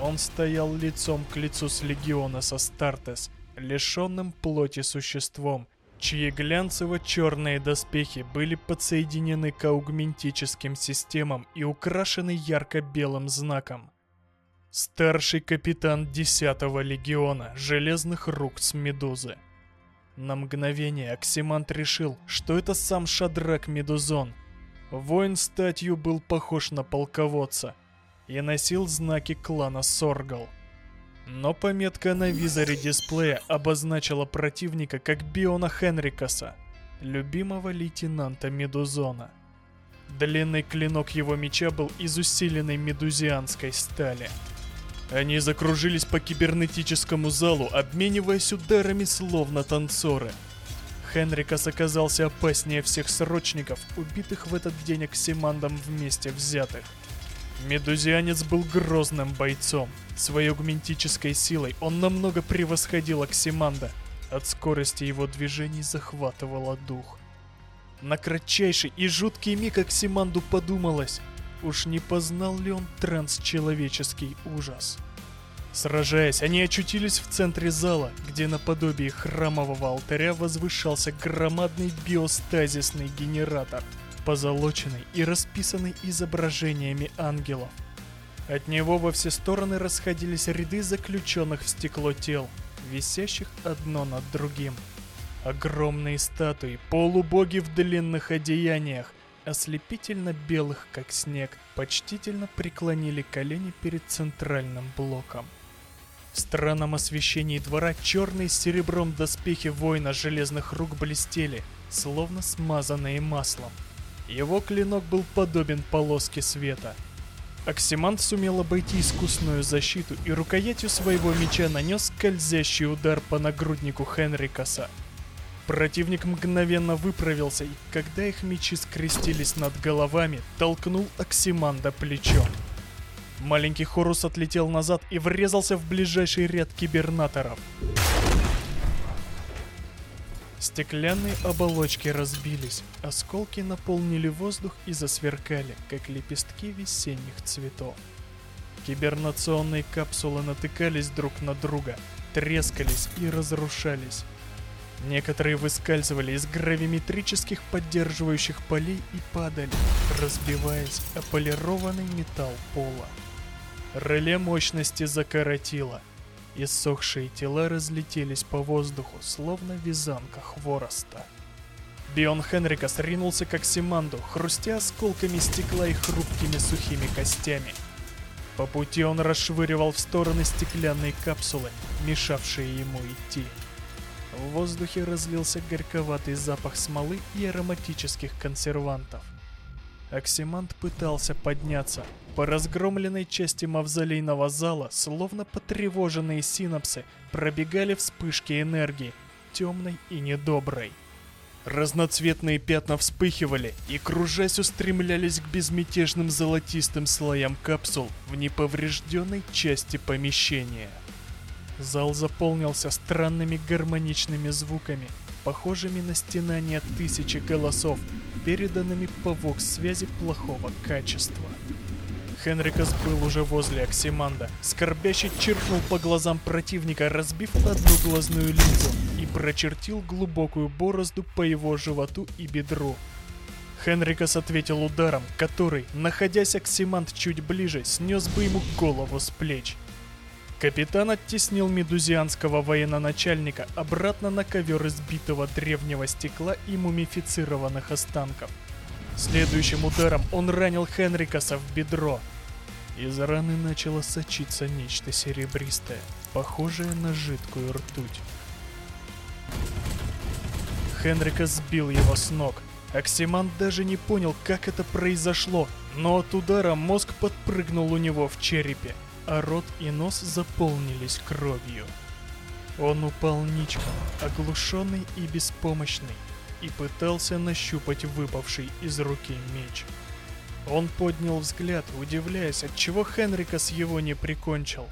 [SPEAKER 1] Он стоял лицом к лицу с Легиона со Стартес, лишенным плоти существом, чьи глянцево-черные доспехи были подсоединены к аугментическим системам и украшены ярко-белым знаком. Старший капитан 10-го легиона Железных рук с Медузы. На мгновение Оксимант решил, что это сам Шадрак Медузон. Воин статью был похож на полководца и носил знаки клана Соргал. Но пометка на визоре дисплея обозначила противника как Биона Хенрикаса, любимого лейтенанта Медузона. Длинный клинок его меча был из усиленной медузианской стали. Они закружились по кибернетическому залу, обмениваясь ударами словно танцоры. Хенрикас оказался опаснее всех срочников, убитых в этот день Оксимандом вместе взятых. Медузианец был грозным бойцом. Своей аугментической силой он намного превосходил Оксиманда. От скорости его движений захватывало дух. На кратчайший и жуткий миг Оксиманду подумалось, уж не познал ли он трансчеловеческий ужас. Сражаясь, они очутились в центре зала, где наподобие храмового алтаря возвышался громадный биостазисный генератор – позолоченный и расписанный изображениями ангелов. От него во все стороны расходились ряды заключенных в стекло тел, висящих одно над другим. Огромные статуи, полубоги в длинных одеяниях, ослепительно белых, как снег, почтительно преклонили колени перед центральным блоком. В странном освещении двора черные с серебром доспехи воина железных рук блестели, словно смазанные маслом. Его клинок был подобен полоске света. Оксимант сумел обойти искусную защиту и рукоятью своего меча нанес скользящий удар по нагруднику Хенрикаса. Противник мгновенно выправился и, когда их мечи скрестились над головами, толкнул Оксиманда плечом. Маленький Хорус отлетел назад и врезался в ближайший ряд кибернаторов. Стеклянные оболочки разбились, осколки наполнили воздух и засверкали, как лепестки весенних цветов. Кибернационные капсулы натыкались друг на друга, трескались и разрушались. Некоторые выскальзывали из гравиметрических поддерживающих полей и падали, разбиваясь о полированный металл пола. Реле мощности закоротило — Иссохшие тела разлетелись по воздуху, словно вязанка хвороста. Бион Хенрика сринулся к Оксиманду, хрустя осколками стекла и хрупкими сухими костями. По пути он расшвыривал в стороны стеклянные капсулы, мешавшие ему идти. В воздухе разлился горьковатый запах смолы и ароматических консервантов. Оксимант пытался подняться. По разгромленной части мавзолейного зала, словно потревоженные синапсы, пробегали вспышки энергии, темной и недоброй. Разноцветные пятна вспыхивали и, кружась, устремлялись к безмятежным золотистым слоям капсул в неповрежденной части помещения. Зал заполнился странными гармоничными звуками, похожими на стенание тысячи голосов, переданными по вокс-связи плохого качества. Хенрикас был уже возле Оксиманда. Скорбящий чиркнул по глазам противника, разбив одну глазную линзу, и прочертил глубокую борозду по его животу и бедру. Хенрикас ответил ударом, который, находясь Оксиманд чуть ближе, снес бы ему голову с плеч. Капитан оттеснил медузианского военачальника обратно на ковер избитого древнего стекла и мумифицированных останков. Следующим ударом он ранил Хенрикаса в бедро. Из раны начало сочиться нечто серебристое, похожее на жидкую ртуть. Хенрика сбил его с ног. Оксиман даже не понял, как это произошло, но от удара мозг подпрыгнул у него в черепе, а рот и нос заполнились кровью. Он упал ничком, оглушенный и беспомощный, и пытался нащупать выпавший из руки меч. Он поднял взгляд, удивляясь, отчего Хенрикас его не прикончил.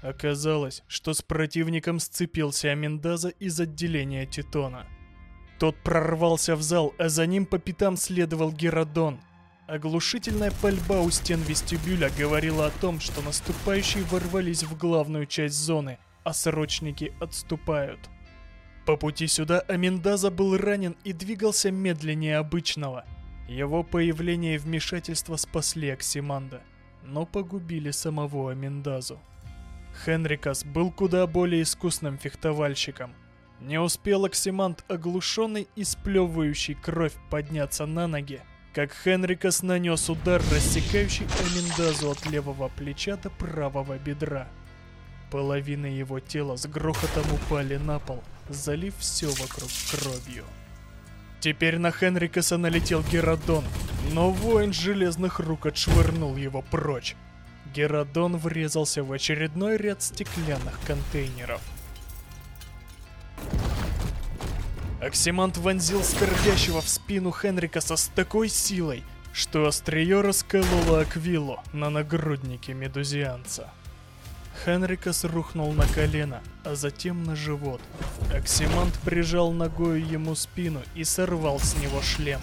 [SPEAKER 1] Оказалось, что с противником сцепился Аминдаза из отделения Титона – тот прорвался в зал, а за ним по пятам следовал Геродон. Оглушительная пальба у стен вестибюля говорила о том, что наступающие ворвались в главную часть зоны, а срочники отступают. По пути сюда Аминдаза был ранен и двигался медленнее обычного. Его появление и вмешательство спасли Оксиманда, но погубили самого Аминдазу. Хенрикас был куда более искусным фехтовальщиком – не успел Оксимант, оглушенный и сплевывающий кровь, подняться на ноги, как Хенрикас нанес удар, рассекающий Аминдазу от левого плеча до правого бедра. Половины его тела с грохотом упали на пол, залив все вокруг кровью. Теперь на Хенрикаса налетел Геродон, но воин железных рук отшвырнул его прочь. Геродон врезался в очередной ряд стеклянных контейнеров – Оксимант вонзил скорбящего в спину Хенрикаса с такой силой, что острие раскололо аквилу на нагруднике медузианца. Хенрикас рухнул на колено, а затем на живот. Оксимант прижал ногою ему спину и сорвал с него шлем.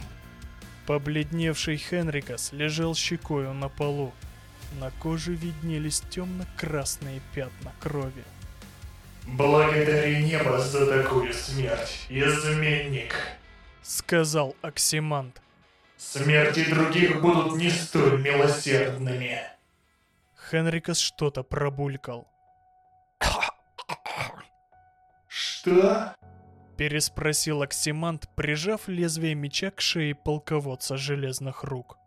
[SPEAKER 1] Побледневший Хенрикас лежал щекою на полу. На коже виднелись темно-красные пятна крови.
[SPEAKER 3] «Благодари небо за такую смерть, изменник!»
[SPEAKER 1] Сказал Оксимант.
[SPEAKER 3] «Смерти других будут не столь милосердными!»
[SPEAKER 1] Хенрикас что-то пробулькал.
[SPEAKER 3] «Что?»
[SPEAKER 1] Переспросил Оксимант, прижав лезвие меча к шее полководца железных рук.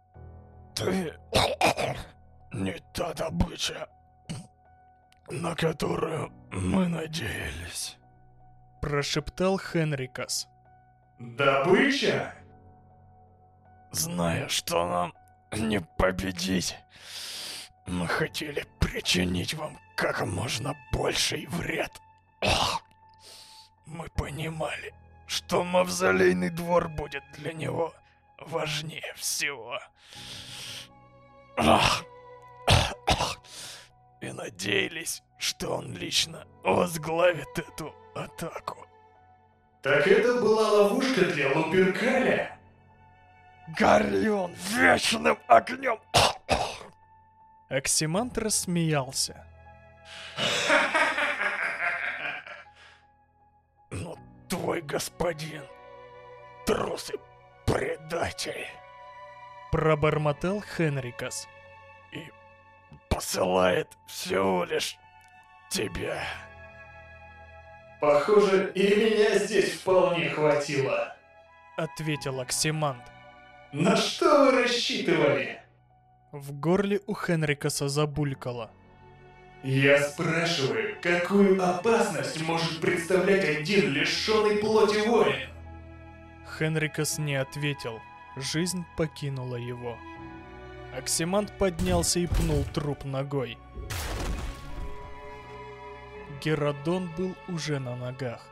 [SPEAKER 3] «Ты не та добыча, на которую мы надеялись.
[SPEAKER 1] Прошептал Хенрикас.
[SPEAKER 3] Добыча? Зная, что нам не победить, мы хотели причинить вам как можно больший вред. Мы понимали, что мавзолейный двор будет для него важнее всего. Ах! И надеялись, что он лично возглавит эту атаку. Так это была ловушка для Луперкаля? Горел вечным огнем!
[SPEAKER 1] Оксимант рассмеялся.
[SPEAKER 3] Но твой господин трус и предатель.
[SPEAKER 1] Пробормотал Хенрикас
[SPEAKER 3] посылает всего лишь тебя. Похоже, и меня здесь вполне хватило.
[SPEAKER 1] Ответил Оксимант.
[SPEAKER 3] На что вы рассчитывали?
[SPEAKER 1] В горле у Хенрикаса забулькало.
[SPEAKER 3] Я спрашиваю, какую опасность может представлять один лишенный плоти воин?
[SPEAKER 1] Хенрикас не ответил. Жизнь покинула его. Оксимант поднялся и пнул труп ногой. Геродон был уже на ногах.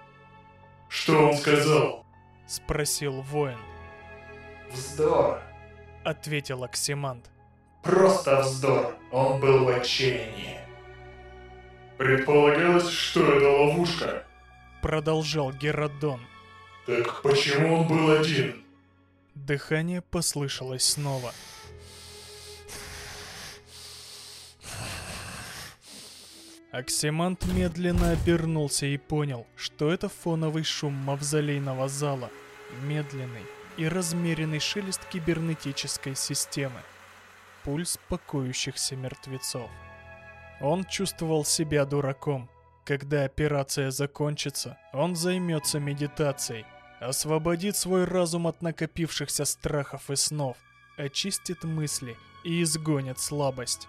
[SPEAKER 3] «Что он сказал?»
[SPEAKER 1] — спросил воин.
[SPEAKER 3] «Вздор», —
[SPEAKER 1] ответил Оксимант.
[SPEAKER 3] «Просто вздор, он был в отчаянии». «Предполагалось, что это ловушка», —
[SPEAKER 1] продолжал Геродон.
[SPEAKER 3] «Так почему он был один?»
[SPEAKER 1] Дыхание послышалось снова. Оксимант медленно обернулся и понял, что это фоновый шум мавзолейного зала, медленный и размеренный шелест кибернетической системы, пульс покоящихся мертвецов. Он чувствовал себя дураком. Когда операция закончится, он займется медитацией, освободит свой разум от накопившихся страхов и снов, очистит мысли и изгонит слабость.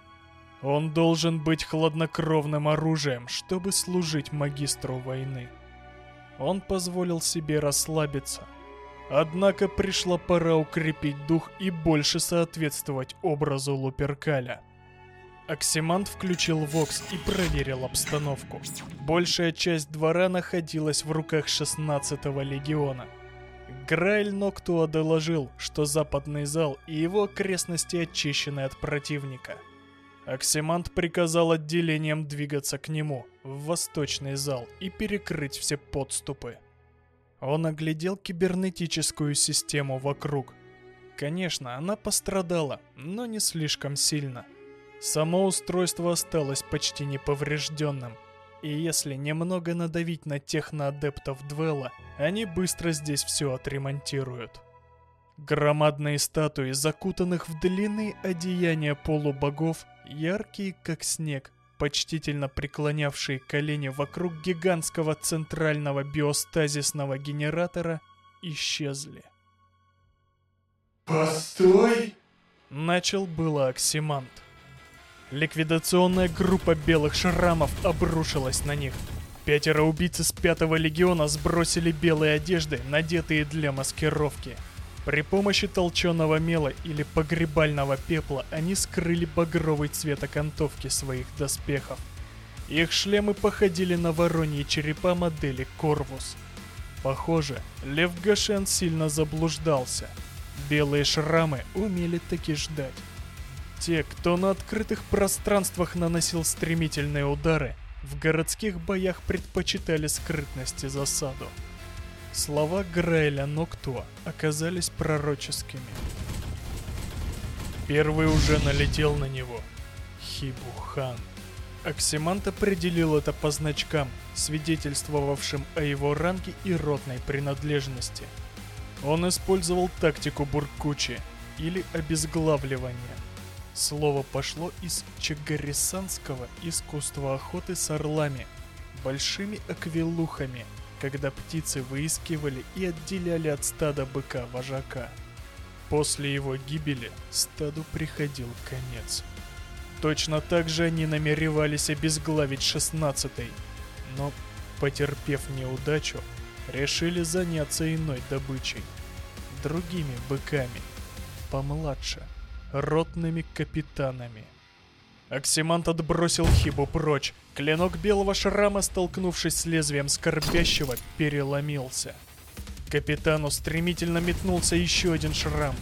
[SPEAKER 1] Он должен быть хладнокровным оружием, чтобы служить магистру войны. Он позволил себе расслабиться. Однако пришла пора укрепить дух и больше соответствовать образу Луперкаля. Оксимант включил Вокс и проверил обстановку. Большая часть двора находилась в руках 16-го легиона. Грайль Ноктуа доложил, что западный зал и его окрестности очищены от противника. Оксимант приказал отделениям двигаться к нему, в восточный зал, и перекрыть все подступы. Он оглядел кибернетическую систему вокруг. Конечно, она пострадала, но не слишком сильно. Само устройство осталось почти неповрежденным. И если немного надавить на техноадептов Двелла, они быстро здесь все отремонтируют. Громадные статуи, закутанных в длинные одеяния полубогов, яркие как снег, почтительно преклонявшие колени вокруг гигантского центрального биостазисного генератора, исчезли.
[SPEAKER 3] «Постой!»
[SPEAKER 1] Начал было Оксимант. Ликвидационная группа белых шрамов обрушилась на них. Пятеро убийц из пятого легиона сбросили белые одежды, надетые для маскировки. При помощи толченого мела или погребального пепла они скрыли багровый цвет окантовки своих доспехов. Их шлемы походили на вороньи черепа модели Корвус. Похоже, Лев Гашен сильно заблуждался. Белые шрамы умели таки ждать. Те, кто на открытых пространствах наносил стремительные удары, в городских боях предпочитали скрытность и засаду. Слова Грейля Ноктуа оказались пророческими. Первый уже налетел на него. Хибухан. Оксимант определил это по значкам, свидетельствовавшим о его ранге и ротной принадлежности. Он использовал тактику буркучи или обезглавливания. Слово пошло из чагарисанского искусства охоты с орлами, большими аквилухами, когда птицы выискивали и отделяли от стада быка вожака. После его гибели стаду приходил конец. Точно так же они намеревались обезглавить шестнадцатый, но, потерпев неудачу, решили заняться иной добычей. Другими быками, помладше ротными капитанами. Оксимант отбросил хибу прочь. Клинок белого шрама, столкнувшись с лезвием скорбящего, переломился. Капитану стремительно метнулся еще один шрам.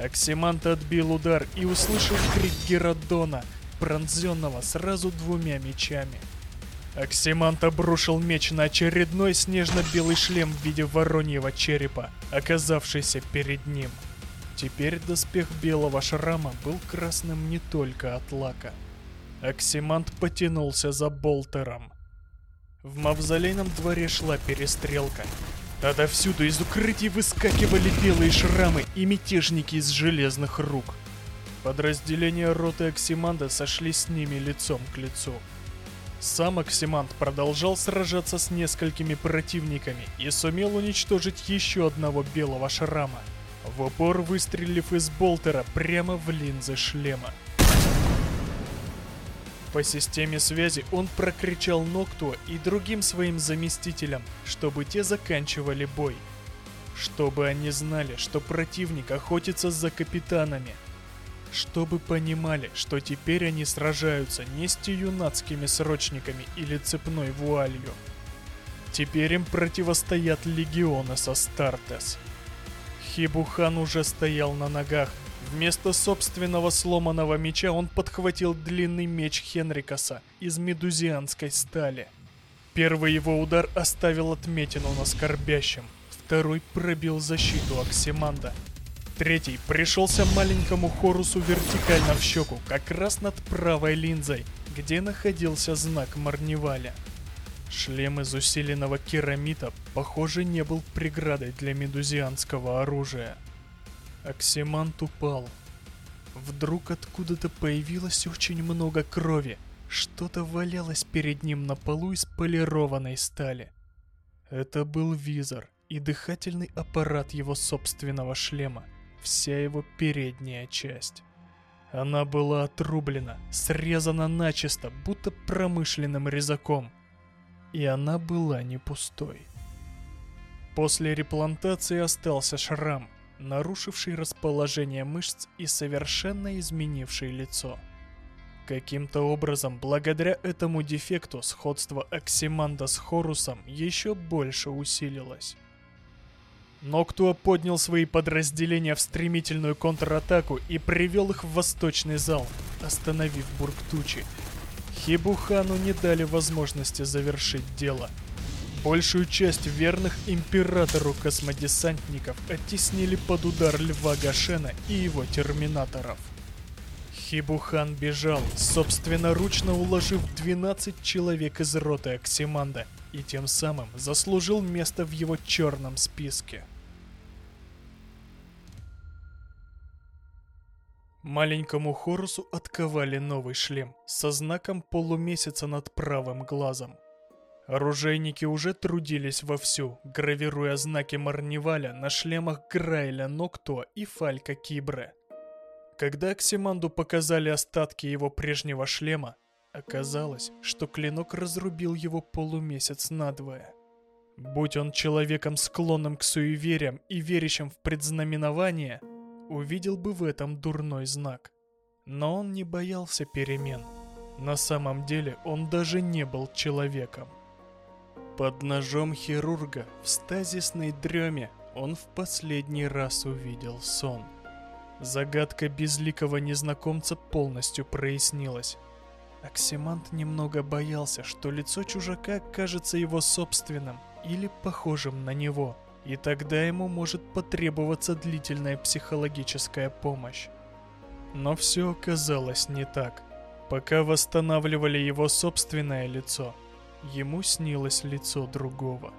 [SPEAKER 1] Оксимант отбил удар и услышал крик Геродона, пронзенного сразу двумя мечами. Оксимант обрушил меч на очередной снежно-белый шлем в виде вороньего черепа, оказавшийся перед ним. Теперь доспех белого шрама был красным не только от лака. Оксимант потянулся за болтером. В мавзолейном дворе шла перестрелка. Отовсюду из укрытий выскакивали белые шрамы и мятежники из железных рук. Подразделения роты Оксиманда сошли с ними лицом к лицу. Сам Оксимант продолжал сражаться с несколькими противниками и сумел уничтожить еще одного белого шрама – в упор выстрелив из болтера прямо в линзы шлема. По системе связи он прокричал Нокту и другим своим заместителям, чтобы те заканчивали бой. Чтобы они знали, что противник охотится за капитанами. Чтобы понимали, что теперь они сражаются не с тиюнатскими срочниками или цепной вуалью. Теперь им противостоят легионы со Стартес. Хибухан уже стоял на ногах. Вместо собственного сломанного меча он подхватил длинный меч Хенрикаса из медузианской стали. Первый его удар оставил отметину на скорбящем, второй пробил защиту Оксиманда. Третий пришелся маленькому Хорусу вертикально в щеку, как раз над правой линзой, где находился знак Марневаля. Шлем из усиленного керамита, похоже, не был преградой для медузианского оружия. Оксимант упал. Вдруг откуда-то появилось очень много крови. Что-то валялось перед ним на полу из полированной стали. Это был визор и дыхательный аппарат его собственного шлема, вся его передняя часть. Она была отрублена, срезана начисто, будто промышленным резаком – и она была не пустой. После реплантации остался шрам, нарушивший расположение мышц и совершенно изменивший лицо. Каким-то образом, благодаря этому дефекту, сходство Оксиманда с Хорусом еще больше усилилось. Ноктуа поднял свои подразделения в стремительную контратаку и привел их в восточный зал, остановив Бургтучи. Хибухану не дали возможности завершить дело. Большую часть верных императору космодесантников оттеснили под удар Льва Гашена и его терминаторов. Хибухан бежал, собственноручно уложив 12 человек из роты Оксиманда, и тем самым заслужил место в его черном списке. Маленькому Хорусу отковали новый шлем со знаком полумесяца над правым глазом. Оружейники уже трудились вовсю, гравируя знаки Марниваля на шлемах Грайля Ноктуа и Фалька Кибре. Когда Оксиманду показали остатки его прежнего шлема, оказалось, что клинок разрубил его полумесяц надвое. Будь он человеком, склонным к суевериям и верящим в предзнаменование – увидел бы в этом дурной знак. Но он не боялся перемен. На самом деле он даже не был человеком. Под ножом хирурга в стазисной дреме он в последний раз увидел сон. Загадка безликого незнакомца полностью прояснилась. Оксимант немного боялся, что лицо чужака кажется его собственным или похожим на него – и тогда ему может потребоваться длительная психологическая помощь. Но все оказалось не так. Пока восстанавливали его собственное лицо, ему снилось лицо другого.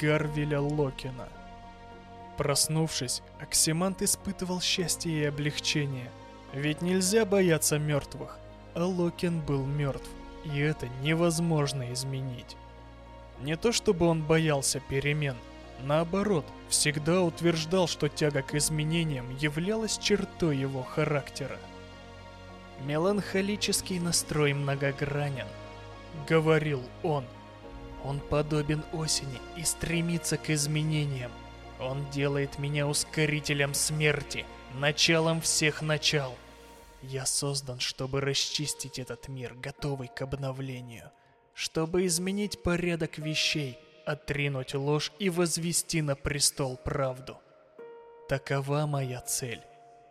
[SPEAKER 1] Гарвеля Локина. Проснувшись, Оксимант испытывал счастье и облегчение. Ведь нельзя бояться мертвых, а Локин был мертв, и это невозможно изменить. Не то чтобы он боялся перемен – Наоборот, всегда утверждал, что тяга к изменениям являлась чертой его характера. «Меланхолический настрой многогранен», — говорил он. «Он подобен осени и стремится к изменениям. Он делает меня ускорителем смерти, началом всех начал. Я создан, чтобы расчистить этот мир, готовый к обновлению, чтобы изменить порядок вещей, отринуть ложь и возвести на престол правду. Такова моя цель.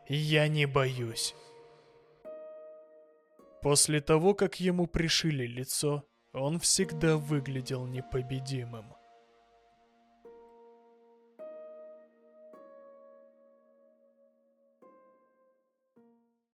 [SPEAKER 1] Я не боюсь. После того, как ему пришили лицо, он всегда выглядел непобедимым.